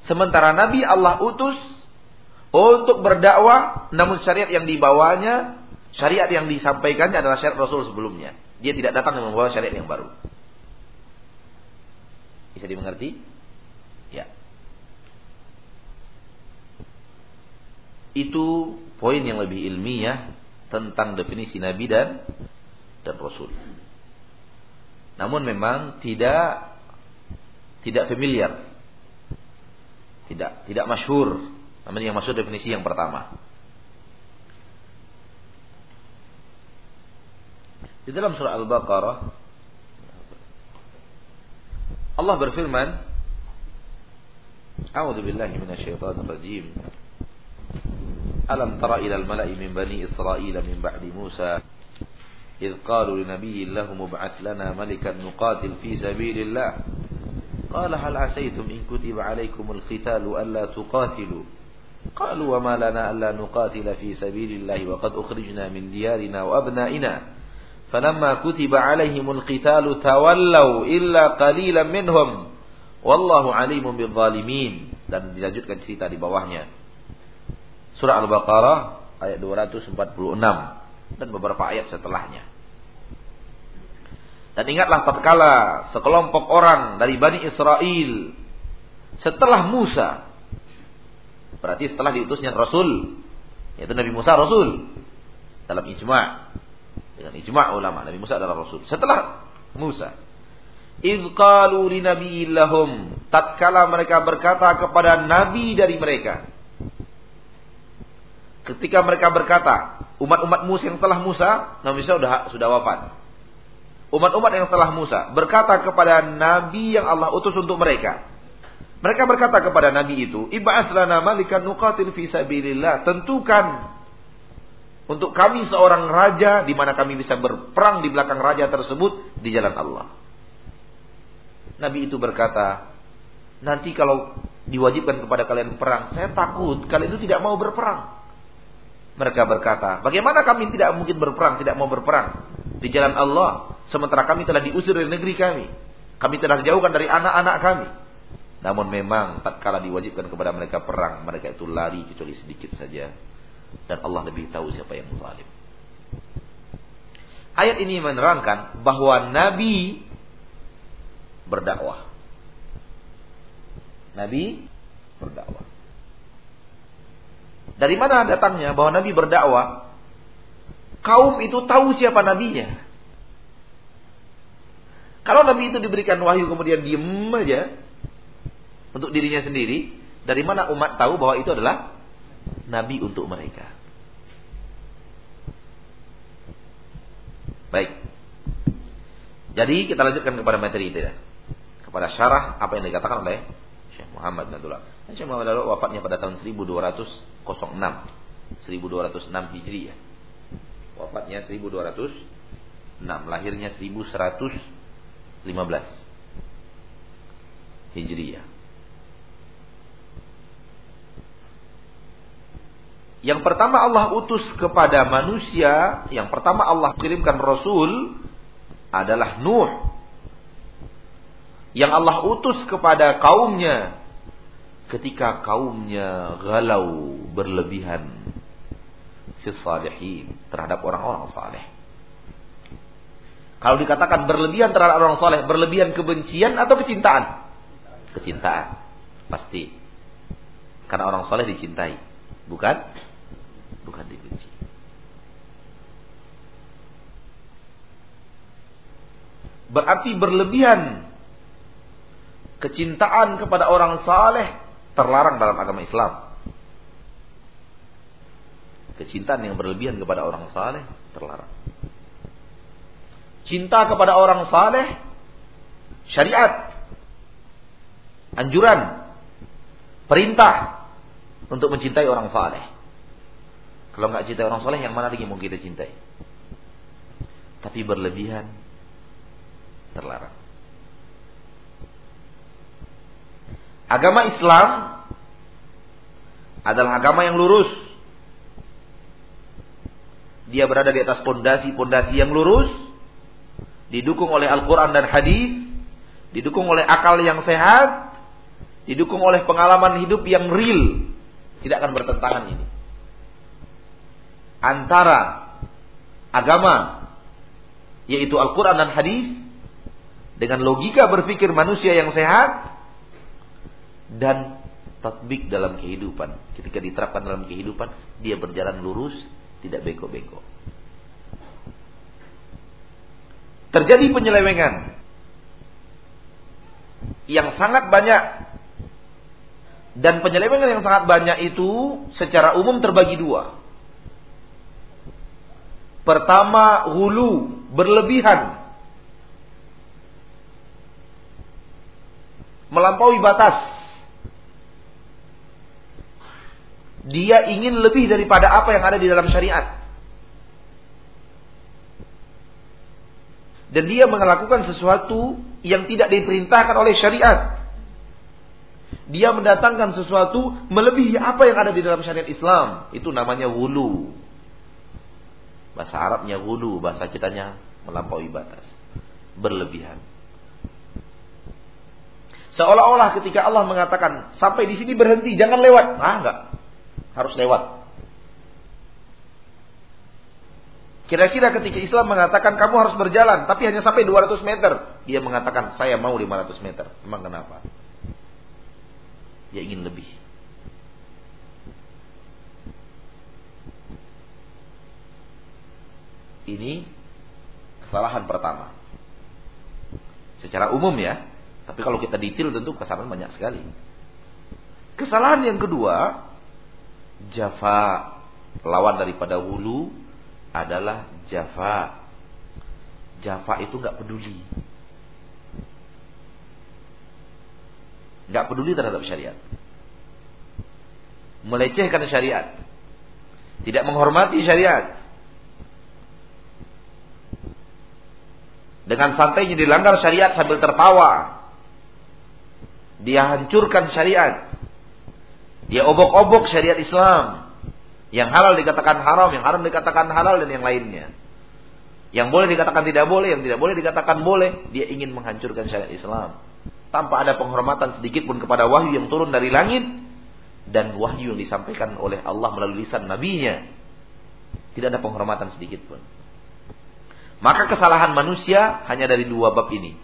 Sementara Nabi Allah utus untuk berdakwah, namun syariat yang dibawanya, syariat yang disampaikannya adalah syariat Rasul sebelumnya. Dia tidak datang membawa syariat yang baru. Bisa dimengerti? Ya. Itu poin yang lebih ilmiah tentang definisi nabi dan dan rasul. Namun memang tidak tidak familiar. Tidak tidak masyhur. Namanya yang masyhur definisi yang pertama. Di dalam surah Al-Baqarah Allah berfirman A'udzu billahi minasyaitonir rajim ألم تر إلى الملأ من بني إسرائيل من بعد موسى إذ قالوا لنبي لهم ابعث لنا ملكا نقاتل في سبيل الله. قال هل عسيتم إن كتب عليكم القتال ألا تقاتلوا؟ قالوا وما لنا ألا نقاتل في سبيل الله وقد أخرجنا من ديارنا وأبنائنا. فلما كتب عليهم القتال تولوا إلا قليلا منهم. والله عليم بالظالمين. Dan dilanjutkan cerita di bawahnya. Surah Al-Baqarah ayat 246 dan beberapa ayat setelahnya. Dan ingatlah tatkala sekelompok orang dari Bani Israel setelah Musa berarti setelah diutusnya Rasul yaitu Nabi Musa Rasul dalam ijma' dengan ijma' ulama Nabi Musa adalah Rasul setelah Musa idh qalu li nabiyillahum tatkala mereka berkata kepada nabi dari mereka ketika mereka berkata, umat-umat Musa yang setelah Musa, Nabi Musa sudah sudah wafat. Umat-umat yang setelah Musa berkata kepada nabi yang Allah utus untuk mereka. Mereka berkata kepada nabi itu, "Ib'ats lana malikan nuqatil fi sabilillah." Tentukan untuk kami seorang raja di mana kami bisa berperang di belakang raja tersebut di jalan Allah. Nabi itu berkata, "Nanti kalau diwajibkan kepada kalian perang, saya takut kalian itu tidak mau berperang." Mereka berkata, bagaimana kami tidak mungkin berperang, tidak mau berperang di jalan Allah, sementara kami telah diusir dari negeri kami. Kami telah dijauhkan dari anak-anak kami. Namun memang tatkala diwajibkan kepada mereka perang, mereka itu lari kecuali sedikit saja. Dan Allah lebih tahu siapa yang zalim. Ayat ini menerangkan bahwa Nabi berdakwah. Nabi berdakwah. Dari mana datangnya bahwa Nabi berdakwah? Kaum itu tahu siapa nabinya. Kalau Nabi itu diberikan wahyu kemudian diem aja untuk dirinya sendiri, dari mana umat tahu bahwa itu adalah Nabi untuk mereka? Baik. Jadi kita lanjutkan kepada materi itu ya. Kepada syarah apa yang dikatakan oleh Syekh Muhammad bin Abdullah. Syekh Muhammad Al wafatnya pada tahun 1206. 1206 Hijriah. Wafatnya 1206, lahirnya 1115 Hijriah. Yang pertama Allah utus kepada manusia, yang pertama Allah kirimkan Rasul adalah Nuh. Yang Allah utus kepada kaumnya ketika kaumnya galau berlebihan fi terhadap orang-orang saleh. Kalau dikatakan berlebihan terhadap orang saleh, berlebihan kebencian atau kecintaan? Kecintaan. Pasti. Karena orang saleh dicintai, bukan bukan dibenci. Berarti berlebihan kecintaan kepada orang saleh terlarang dalam agama Islam. Kecintaan yang berlebihan kepada orang saleh terlarang. Cinta kepada orang saleh syariat anjuran perintah untuk mencintai orang saleh. Kalau nggak cintai orang soleh, yang mana lagi mau kita cintai? Tapi berlebihan terlarang. Agama Islam adalah agama yang lurus. Dia berada di atas pondasi-pondasi yang lurus, didukung oleh Al-Quran dan Hadis, didukung oleh akal yang sehat, didukung oleh pengalaman hidup yang real, tidak akan bertentangan ini antara agama yaitu Al-Quran dan Hadis dengan logika berpikir manusia yang sehat dan tatbik dalam kehidupan. Ketika diterapkan dalam kehidupan, dia berjalan lurus, tidak beko-beko. Terjadi penyelewengan yang sangat banyak dan penyelewengan yang sangat banyak itu secara umum terbagi dua. Pertama, hulu, berlebihan. Melampaui batas. Dia ingin lebih daripada apa yang ada di dalam syariat. Dan dia melakukan sesuatu yang tidak diperintahkan oleh syariat. Dia mendatangkan sesuatu melebihi apa yang ada di dalam syariat Islam. Itu namanya wulu. Bahasa Arabnya gulu, bahasa kitanya melampaui batas. Berlebihan. Seolah-olah ketika Allah mengatakan sampai di sini berhenti, jangan lewat. Ah, enggak. Harus lewat. Kira-kira ketika Islam mengatakan kamu harus berjalan, tapi hanya sampai 200 meter. Dia mengatakan saya mau 500 meter. Emang kenapa? Dia ingin lebih. Ini kesalahan pertama. Secara umum ya. Tapi kalau kita detail tentu kesalahan banyak sekali. Kesalahan yang kedua, Jafa lawan daripada wulu adalah Jafa. Jafa itu nggak peduli. nggak peduli terhadap syariat. Melecehkan syariat. Tidak menghormati syariat. Dengan santainya dilanggar syariat sambil tertawa. Dia hancurkan syariat. Dia obok-obok syariat Islam. Yang halal dikatakan haram, yang haram dikatakan halal dan yang lainnya. Yang boleh dikatakan tidak boleh, yang tidak boleh dikatakan boleh. Dia ingin menghancurkan syariat Islam. Tanpa ada penghormatan sedikit pun kepada wahyu yang turun dari langit. Dan wahyu yang disampaikan oleh Allah melalui lisan nabinya. Tidak ada penghormatan sedikit pun. Maka kesalahan manusia hanya dari dua bab ini.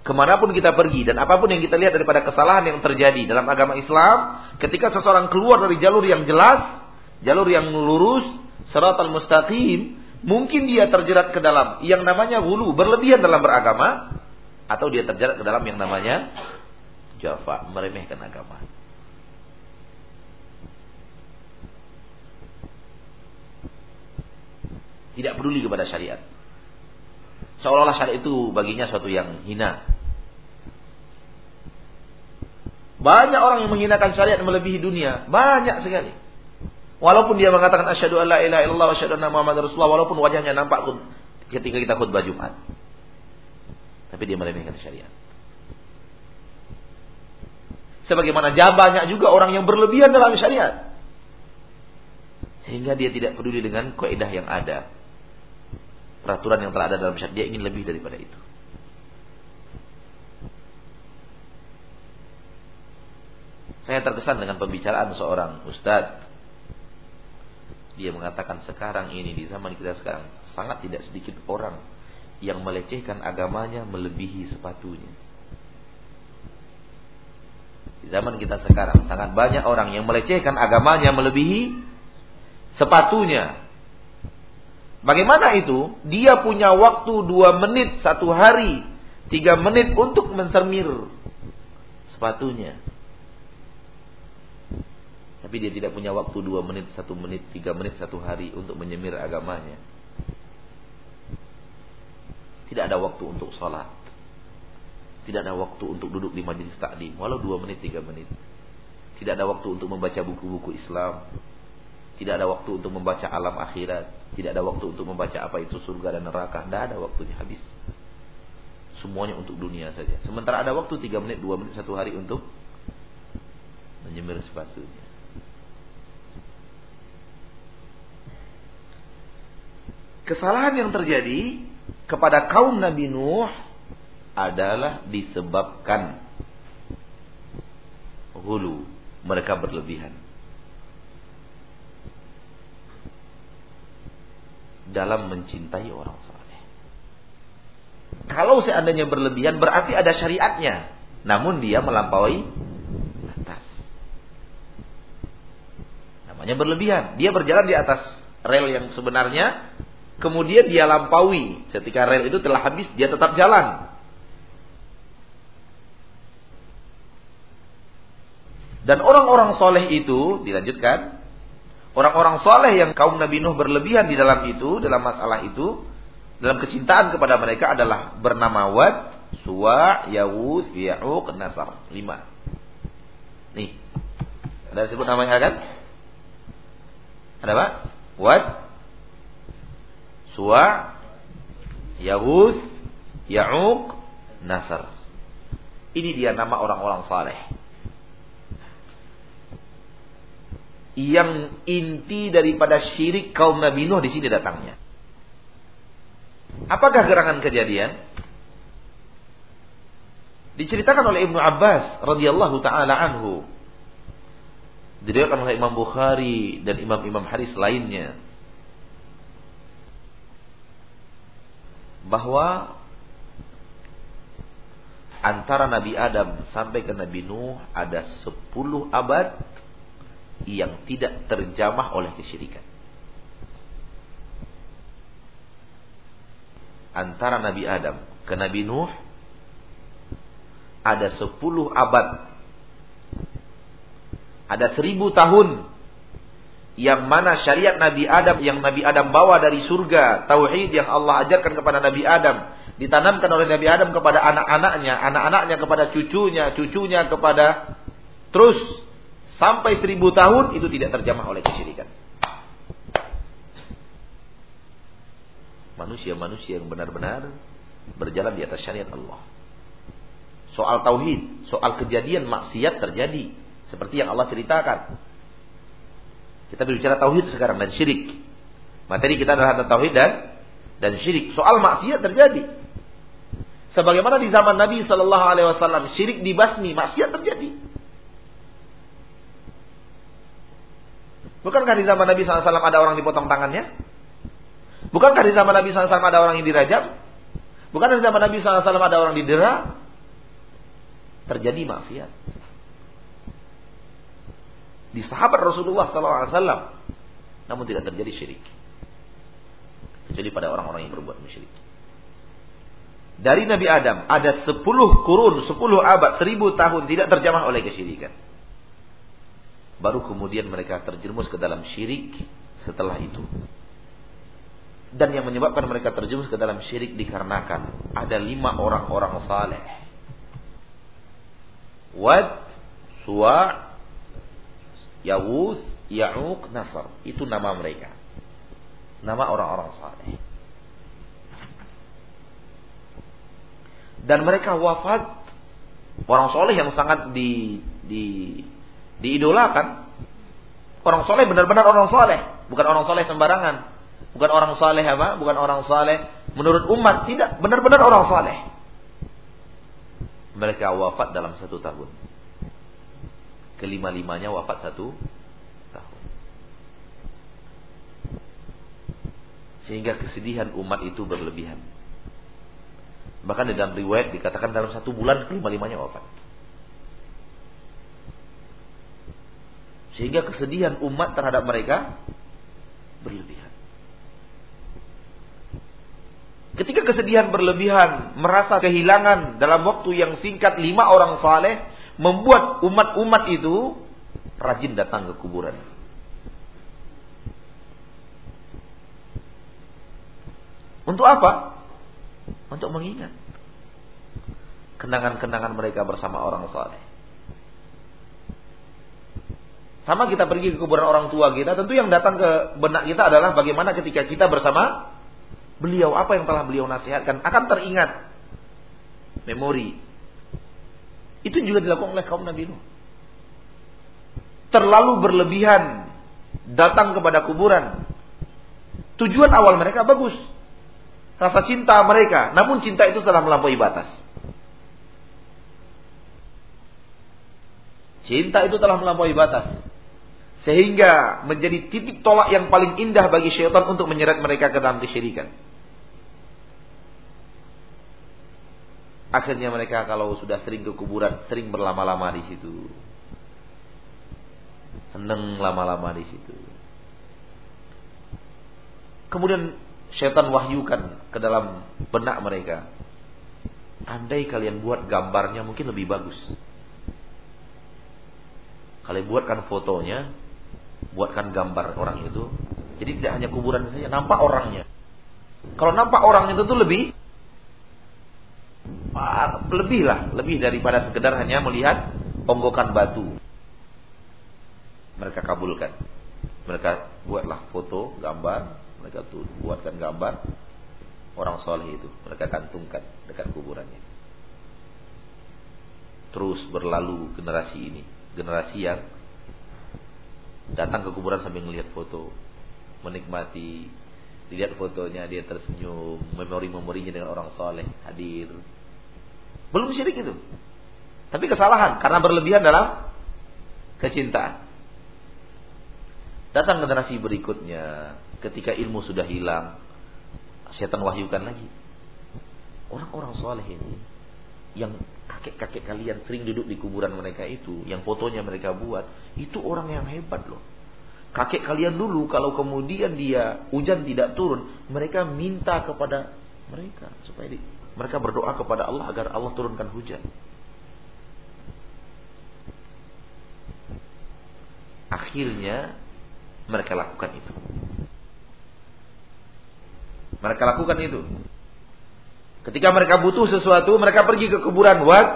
Ke mana pun kita pergi dan apa pun yang kita lihat daripada kesalahan yang terjadi dalam agama Islam, ketika seseorang keluar dari jalur yang jelas, jalur yang lurus, al mustaqim, mungkin dia terjerat ke dalam yang namanya hulu, berlebihan dalam beragama, atau dia terjerat ke dalam yang namanya jafa, meremehkan agama. Tidak peduli kepada syariat. Seolah-olah syariat itu baginya suatu yang hina. Banyak orang yang menghinakan syariat melebihi dunia. Banyak sekali. Walaupun dia mengatakan asyhadu alla ilaha illallah wa asyhadu anna muhammadar rasulullah walaupun wajahnya nampak ketika kita khutbah Jumat. Tapi dia meremehkan syariat. Sebagaimana banyak juga orang yang berlebihan dalam syariat. Sehingga dia tidak peduli dengan kaidah yang ada. Peraturan yang telah ada dalam syariat. Dia ingin lebih daripada itu. Saya terkesan dengan pembicaraan seorang ustadz dia mengatakan sekarang ini di zaman kita sekarang sangat tidak sedikit orang yang melecehkan agamanya melebihi sepatunya. Di zaman kita sekarang sangat banyak orang yang melecehkan agamanya melebihi sepatunya. Bagaimana itu? Dia punya waktu dua menit satu hari, tiga menit untuk mensermir sepatunya. Tapi dia tidak punya waktu dua menit, satu menit, tiga menit, satu hari untuk menyemir agamanya. Tidak ada waktu untuk sholat. Tidak ada waktu untuk duduk di majelis taklim. Walau dua menit, tiga menit. Tidak ada waktu untuk membaca buku-buku Islam. Tidak ada waktu untuk membaca alam akhirat. Tidak ada waktu untuk membaca apa itu surga dan neraka. Tidak ada waktunya habis. Semuanya untuk dunia saja. Sementara ada waktu tiga menit, dua menit, satu hari untuk menyemir sepatunya. Kesalahan yang terjadi kepada kaum Nabi Nuh adalah disebabkan hulu mereka berlebihan dalam mencintai orang saleh. Kalau seandainya berlebihan berarti ada syariatnya, namun dia melampaui atas. Namanya berlebihan. Dia berjalan di atas rel yang sebenarnya kemudian dia lampaui. Ketika rel itu telah habis, dia tetap jalan. Dan orang-orang soleh itu, dilanjutkan, orang-orang soleh yang kaum Nabi Nuh berlebihan di dalam itu, dalam masalah itu, dalam kecintaan kepada mereka adalah bernama Wad, Suwa, Yawud, Ya'uq, Nasar. Lima. Nih. Ada disebut namanya kan? Ada apa? Wad, Suwa, Yahud, Ya'uq, Nasr. Ini dia nama orang-orang saleh. Yang inti daripada syirik kaum Nabi Nuh di sini datangnya. Apakah gerangan kejadian? Diceritakan oleh Ibnu Abbas radhiyallahu taala anhu. Diriwayatkan oleh Imam Bukhari dan imam-imam hadis lainnya bahwa antara Nabi Adam sampai ke Nabi Nuh ada 10 abad yang tidak terjamah oleh kesyirikan. Antara Nabi Adam ke Nabi Nuh ada 10 abad. Ada 1000 tahun yang mana syariat Nabi Adam yang Nabi Adam bawa dari surga, tauhid yang Allah ajarkan kepada Nabi Adam, ditanamkan oleh Nabi Adam kepada anak-anaknya, anak-anaknya kepada cucunya, cucunya kepada terus sampai seribu tahun itu tidak terjamah oleh kesyirikan. Manusia-manusia yang benar-benar berjalan di atas syariat Allah. Soal tauhid, soal kejadian maksiat terjadi seperti yang Allah ceritakan kita berbicara tauhid sekarang dan syirik. Materi kita adalah tentang tauhid dan dan syirik. Soal maksiat terjadi. Sebagaimana di zaman Nabi Shallallahu Alaihi Wasallam syirik dibasmi, maksiat terjadi. Bukankah di zaman Nabi SAW ada orang dipotong tangannya? Bukankah di zaman Nabi SAW ada orang yang dirajam? Bukankah di zaman Nabi SAW ada orang didera? Terjadi maksiat di sahabat Rasulullah SAW. Namun tidak terjadi syirik. Kecuali pada orang-orang yang berbuat musyrik. Dari Nabi Adam ada 10 kurun, 10 abad, 1000 tahun tidak terjamah oleh kesyirikan. Baru kemudian mereka terjerumus ke dalam syirik setelah itu. Dan yang menyebabkan mereka terjerumus ke dalam syirik dikarenakan ada lima orang-orang saleh. Wad, Suwa, Yawuth, Ya'uq, Nasr. Itu nama mereka. Nama orang-orang saleh. Dan mereka wafat orang soleh yang sangat di, di diidolakan. Orang soleh benar-benar orang soleh, bukan orang soleh sembarangan, bukan orang soleh apa? Bukan orang soleh menurut umat, tidak, benar-benar orang soleh. Mereka wafat dalam satu tahun. Kelima-limanya wafat satu tahun. Sehingga kesedihan umat itu berlebihan. Bahkan di dalam riwayat dikatakan dalam satu bulan kelima-limanya wafat. Sehingga kesedihan umat terhadap mereka berlebihan. Ketika kesedihan berlebihan, merasa kehilangan dalam waktu yang singkat lima orang saleh, membuat umat-umat itu rajin datang ke kuburan. Untuk apa? Untuk mengingat kenangan-kenangan mereka bersama orang saleh. Sama kita pergi ke kuburan orang tua kita, tentu yang datang ke benak kita adalah bagaimana ketika kita bersama beliau, apa yang telah beliau nasihatkan akan teringat memori. Itu juga dilakukan oleh kaum Nabi Nuh. Terlalu berlebihan datang kepada kuburan. Tujuan awal mereka bagus. Rasa cinta mereka, namun cinta itu telah melampaui batas. Cinta itu telah melampaui batas. Sehingga menjadi titik tolak yang paling indah bagi syaitan untuk menyeret mereka ke dalam kesyirikan. Akhirnya mereka kalau sudah sering ke kuburan, sering berlama-lama di situ. Seneng lama-lama di situ. Kemudian syaitan wahyukan ke dalam benak mereka. Andai kalian buat gambarnya mungkin lebih bagus. Kalian buatkan fotonya, buatkan gambar orang itu. Jadi tidak hanya kuburan saja, nampak orangnya. Kalau nampak orang itu tuh lebih lebih lah, lebih daripada sekedar hanya melihat ponggokan batu. Mereka kabulkan. Mereka buatlah foto, gambar, mereka tuh buatkan gambar orang soleh itu, mereka kantungkan dekat kuburannya. Terus berlalu generasi ini, generasi yang datang ke kuburan sambil melihat foto, menikmati, dilihat fotonya dia tersenyum, memori-memorinya dengan orang soleh hadir. Belum syirik itu. Tapi kesalahan karena berlebihan dalam kecintaan. Datang generasi berikutnya, ketika ilmu sudah hilang, setan wahyukan lagi. Orang-orang soleh ini yang kakek-kakek kalian sering duduk di kuburan mereka itu, yang fotonya mereka buat, itu orang yang hebat loh. Kakek kalian dulu kalau kemudian dia hujan tidak turun, mereka minta kepada mereka supaya di, mereka berdoa kepada Allah agar Allah turunkan hujan. Akhirnya mereka lakukan itu. Mereka lakukan itu. Ketika mereka butuh sesuatu, mereka pergi ke kuburan Wad,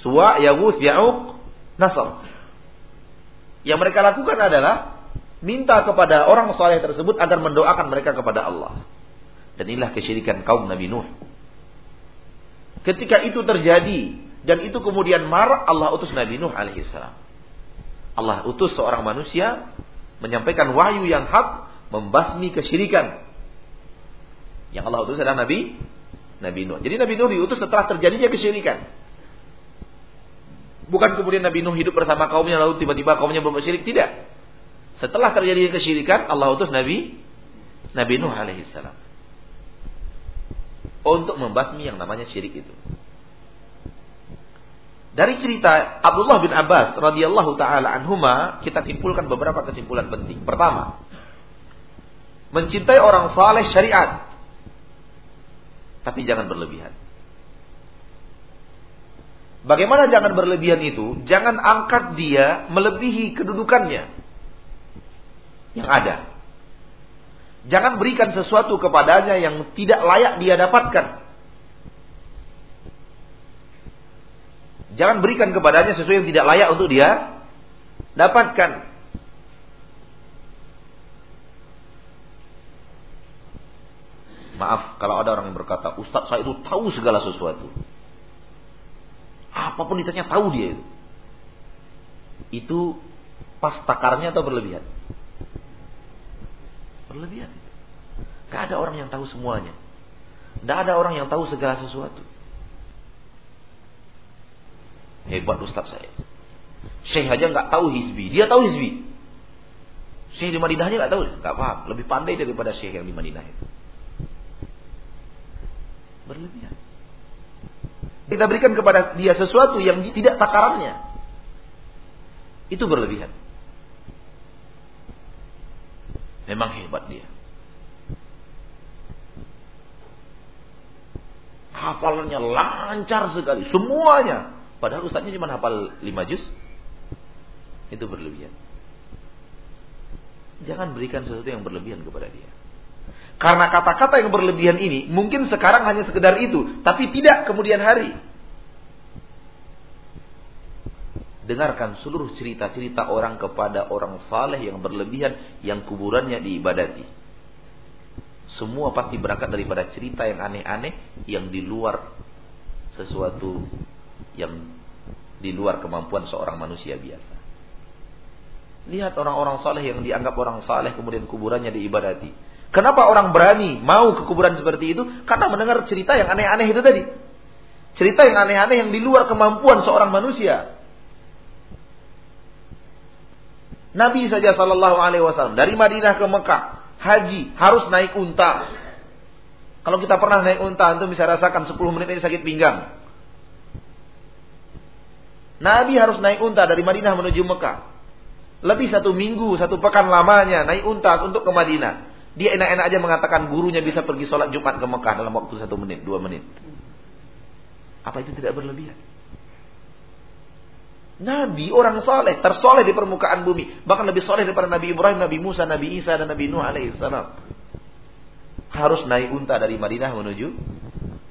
Suwa, Yawus, Ya'uq, Nasr. Yang mereka lakukan adalah minta kepada orang soleh tersebut agar mendoakan mereka kepada Allah. Dan inilah kesyirikan kaum Nabi Nuh. Ketika itu terjadi dan itu kemudian marah, Allah utus Nabi Nuh alaihissalam. Allah utus seorang manusia menyampaikan wahyu yang hak, membasmi kesyirikan yang Allah utus adalah Nabi Nabi Nuh. Jadi Nabi Nuh diutus setelah terjadinya kesyirikan. Bukan kemudian Nabi Nuh hidup bersama kaumnya lalu tiba-tiba kaumnya berbuat syirik, tidak. Setelah terjadinya kesyirikan, Allah utus Nabi Nabi Nuh alaihissalam untuk membasmi yang namanya syirik itu. Dari cerita Abdullah bin Abbas radhiyallahu taala anhuma kita simpulkan beberapa kesimpulan penting. Pertama, mencintai orang saleh syariat tapi jangan berlebihan. Bagaimana jangan berlebihan itu? Jangan angkat dia melebihi kedudukannya yang ada. Jangan berikan sesuatu kepadanya yang tidak layak dia dapatkan. Jangan berikan kepadanya sesuatu yang tidak layak untuk dia dapatkan. Maaf kalau ada orang yang berkata, Ustadz saya itu tahu segala sesuatu. Apa pun ditanya tahu dia itu. Itu pas takarnya atau berlebihan? Berlebihan. Gak ada orang yang tahu semuanya. Tidak ada orang yang tahu segala sesuatu. Hebat Ustaz saya. Syekh aja nggak tahu hizbi. Dia tahu hizbi. Syekh di Madinahnya nggak tahu, nggak paham. Lebih pandai daripada Syekh yang di Madinah itu. Berlebihan. Kita berikan kepada dia sesuatu yang tidak takarannya. Itu berlebihan. Memang hebat dia. Hafalannya lancar sekali. Semuanya. Padahal ustaznya cuma hafal 5 juz. Itu berlebihan. Jangan berikan sesuatu yang berlebihan kepada dia. Karena kata-kata yang berlebihan ini mungkin sekarang hanya sekedar itu, tapi tidak kemudian hari. Dengarkan seluruh cerita-cerita orang kepada orang saleh yang berlebihan yang kuburannya diibadati. Semua pasti berangkat daripada cerita yang aneh-aneh yang di luar sesuatu yang di luar kemampuan seorang manusia biasa. Lihat orang-orang saleh yang dianggap orang saleh kemudian kuburannya diibadati. Kenapa orang berani mau ke kuburan seperti itu? Karena mendengar cerita yang aneh-aneh itu tadi. Cerita yang aneh-aneh yang di luar kemampuan seorang manusia. Nabi saja Shallallahu Alaihi Wasallam dari Madinah ke Mekah haji harus naik unta. Kalau kita pernah naik unta, itu bisa rasakan 10 menit ini sakit pinggang. Nabi harus naik unta dari Madinah menuju Mekah. Lebih satu minggu, satu pekan lamanya naik unta untuk ke Madinah. Dia enak-enak aja mengatakan gurunya bisa pergi sholat Jumat ke Mekah dalam waktu satu menit, dua menit. Apa itu tidak berlebihan? Nabi orang soleh, tersoleh di permukaan bumi. Bahkan lebih soleh daripada Nabi Ibrahim, Nabi Musa, Nabi Isa, dan Nabi Nuh alaihissalam. Harus naik unta dari Madinah menuju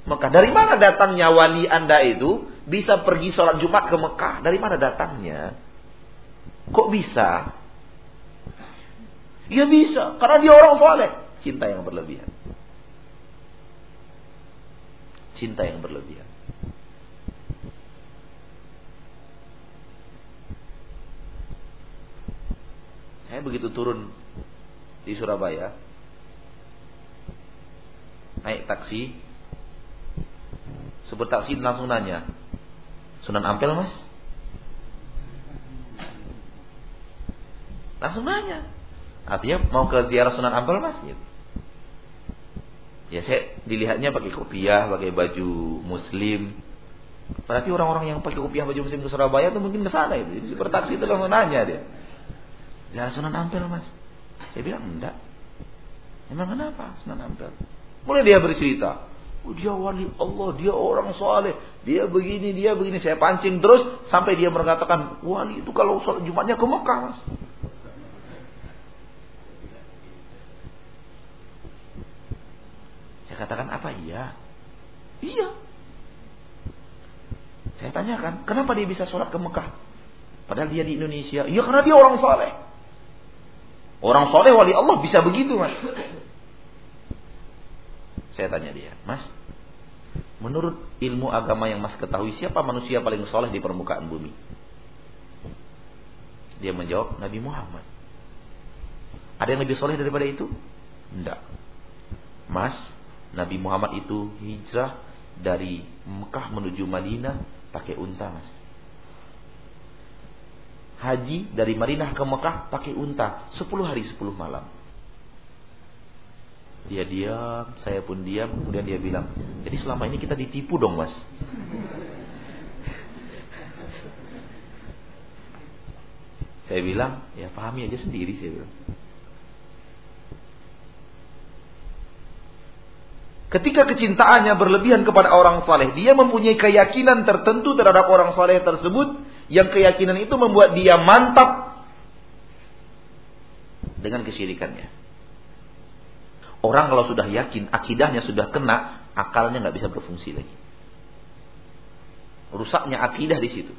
Mekah. Dari mana datangnya wali anda itu? bisa pergi sholat Jumat ke Mekah. Dari mana datangnya? Kok bisa? Ya bisa, karena dia orang soleh. Cinta yang berlebihan. Cinta yang berlebihan. Saya begitu turun di Surabaya, naik taksi, sebut taksi langsung nanya, Sunan Ampel mas? Langsung nanya. Artinya mau ke ziarah Sunan Ampel mas? Gitu. Ya saya dilihatnya pakai kopiah, pakai baju muslim. Berarti orang-orang yang pakai kopiah baju muslim ke Surabaya itu mungkin ke sana itu. Jadi super taksi itu langsung nanya dia. Ziarah Sunan Ampel mas? Saya bilang enggak. Emang kenapa Sunan Ampel? Mulai dia bercerita. Oh, dia wali Allah, dia orang soleh, dia begini, dia begini. Saya pancing terus sampai dia mengatakan, wali itu kalau sholat Jumatnya ke Mekah, mas. Katakan apa iya? Iya. Saya tanyakan, kenapa dia bisa sholat ke Mekah? Padahal dia di Indonesia. Iya karena dia orang soleh. Orang soleh wali Allah bisa begitu mas. Saya tanya dia, Mas, menurut ilmu agama yang Mas ketahui, siapa manusia paling soleh di permukaan bumi? Dia menjawab, Nabi Muhammad. Ada yang lebih soleh daripada itu? Tidak. Mas, Nabi Muhammad itu hijrah dari Mekah menuju Madinah pakai unta, Mas. Haji dari Madinah ke Mekah pakai unta 10 hari 10 malam. Dia diam, saya pun diam, kemudian dia bilang, jadi selama ini kita ditipu dong mas. saya bilang, ya pahami aja sendiri saya bilang. Ketika kecintaannya berlebihan kepada orang saleh, dia mempunyai keyakinan tertentu terhadap orang saleh tersebut, yang keyakinan itu membuat dia mantap dengan kesyirikannya. Orang kalau sudah yakin, akidahnya sudah kena, akalnya nggak bisa berfungsi lagi. Rusaknya akidah di situ.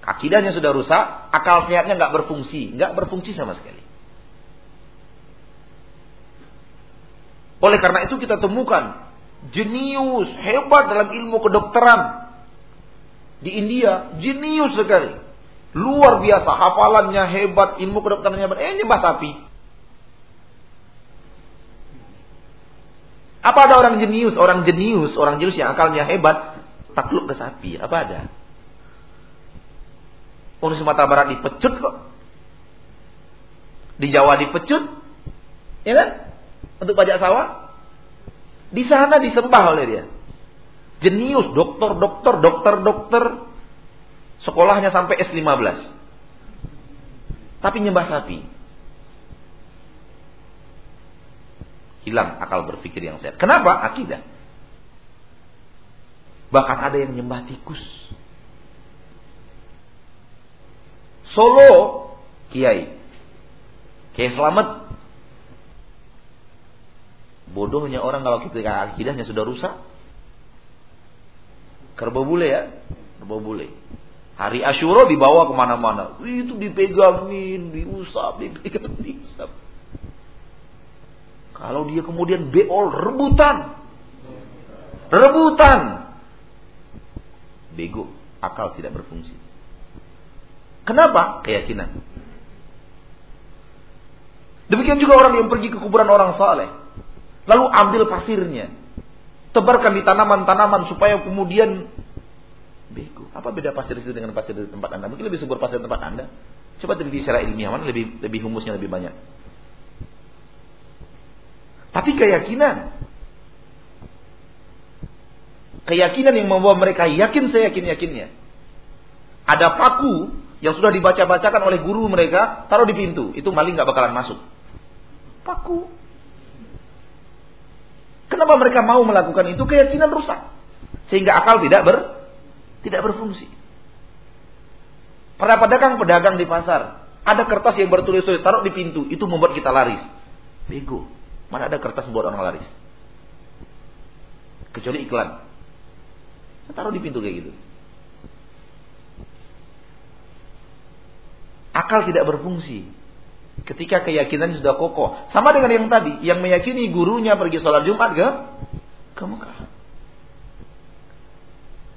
Akidahnya sudah rusak, akal sehatnya nggak berfungsi, nggak berfungsi sama sekali. Oleh karena itu kita temukan jenius hebat dalam ilmu kedokteran di India, jenius sekali. Luar biasa, hafalannya hebat, ilmu kedokterannya hebat. Eh, nyembah sapi. Apa ada orang jenius, orang jenius, orang jenius yang akalnya hebat, takluk ke sapi? Apa ada? Orang Sumatera Barat dipecut kok. Di Jawa dipecut. Ya kan? Untuk pajak sawah. Di sana disembah oleh dia. Jenius, dokter, dokter, dokter, dokter. Sekolahnya sampai S15. Tapi nyembah sapi. Hilang akal berpikir yang sehat. Kenapa? Akidah. Bahkan ada yang nyembah tikus. Solo Kiai. Kiai Selamat. Bodohnya orang kalau kita akidahnya sudah rusak. Kerbau bule ya. Kerbau bule. Hari Ashura dibawa ke mana-mana. Itu dipegangin, diusap, dipegang, diusap. Kalau dia kemudian beol, rebutan. Rebutan. Bego. Akal tidak berfungsi. Kenapa? Keyakinan. Demikian juga orang yang pergi ke kuburan orang saleh. Lalu ambil pasirnya. Tebarkan di tanaman-tanaman supaya kemudian bego. Apa beda pasir itu dengan pasir di tempat Anda? Mungkin lebih subur pasir di tempat Anda. Coba teliti secara ilmiah mana lebih lebih humusnya lebih banyak. Tapi keyakinan. Keyakinan yang membawa mereka yakin saya yakin-yakinnya. Ada paku yang sudah dibaca-bacakan oleh guru mereka, taruh di pintu. Itu maling nggak bakalan masuk. Paku. Kenapa mereka mau melakukan itu? Keyakinan rusak. Sehingga akal tidak ber tidak berfungsi. Para pedagang-pedagang di pasar, ada kertas yang bertulis-tulis taruh di pintu, itu membuat kita laris. Bego. Mana ada kertas membuat orang laris? Kecuali iklan. Taruh di pintu kayak gitu. akal tidak berfungsi. Ketika keyakinan sudah kokoh. Sama dengan yang tadi. Yang meyakini gurunya pergi sholat Jumat ke, ke Mekah.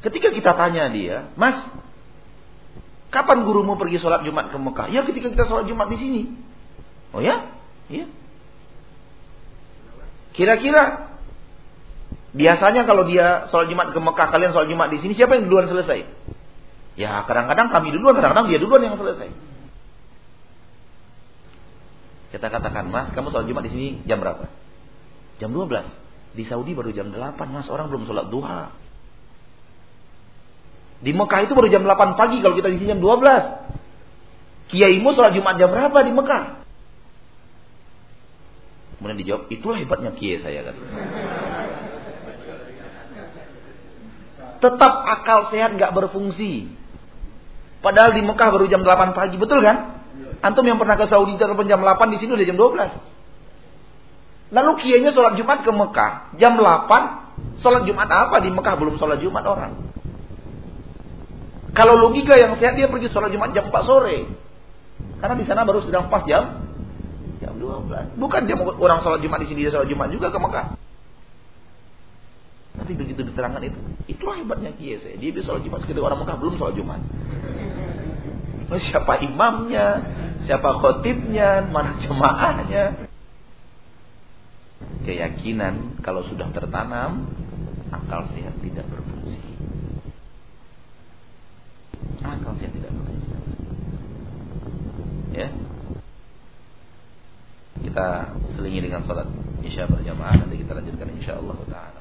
Ketika kita tanya dia, Mas, kapan gurumu pergi sholat Jumat ke Mekah? Ya ketika kita sholat Jumat di sini. Oh ya? Iya. Kira-kira biasanya kalau dia sholat Jumat ke Mekah, kalian sholat Jumat di sini, siapa yang duluan selesai? Ya kadang-kadang kami duluan, kadang-kadang dia duluan yang selesai. Kita katakan, Mas, kamu sholat Jumat di sini jam berapa? Jam 12. Di Saudi baru jam 8, Mas. Orang belum sholat duha. Di Mekah itu baru jam 8 pagi kalau kita di sini jam 12. Kiaimu sholat Jumat jam berapa di Mekah? Kemudian dijawab, itulah hebatnya kiai saya kan. Tetap akal sehat nggak berfungsi. Padahal di Mekah baru jam 8 pagi, betul kan? Antum yang pernah ke Saudi telepon jam 8 di sini udah jam 12. Lalu kiainya sholat Jumat ke Mekah. Jam 8, sholat Jumat apa di Mekah belum sholat Jumat orang. Kalau logika yang sehat dia pergi sholat Jumat jam 4 sore. Karena di sana baru sedang pas jam jam 12. Bukan jam orang sholat Jumat di sini dia sholat Jumat juga ke Mekah. Tapi begitu diterangkan itu, itulah hebatnya kiai saya. Dia bisa sholat Jumat sekedar orang Mekah belum sholat Jumat. Siapa imamnya, siapa khotibnya, mana jemaahnya. Keyakinan kalau sudah tertanam, akal sehat tidak berfungsi. Akal sehat tidak berfungsi. Ya. Kita selingi dengan salat Isya berjamaah nanti kita lanjutkan insyaallah taala.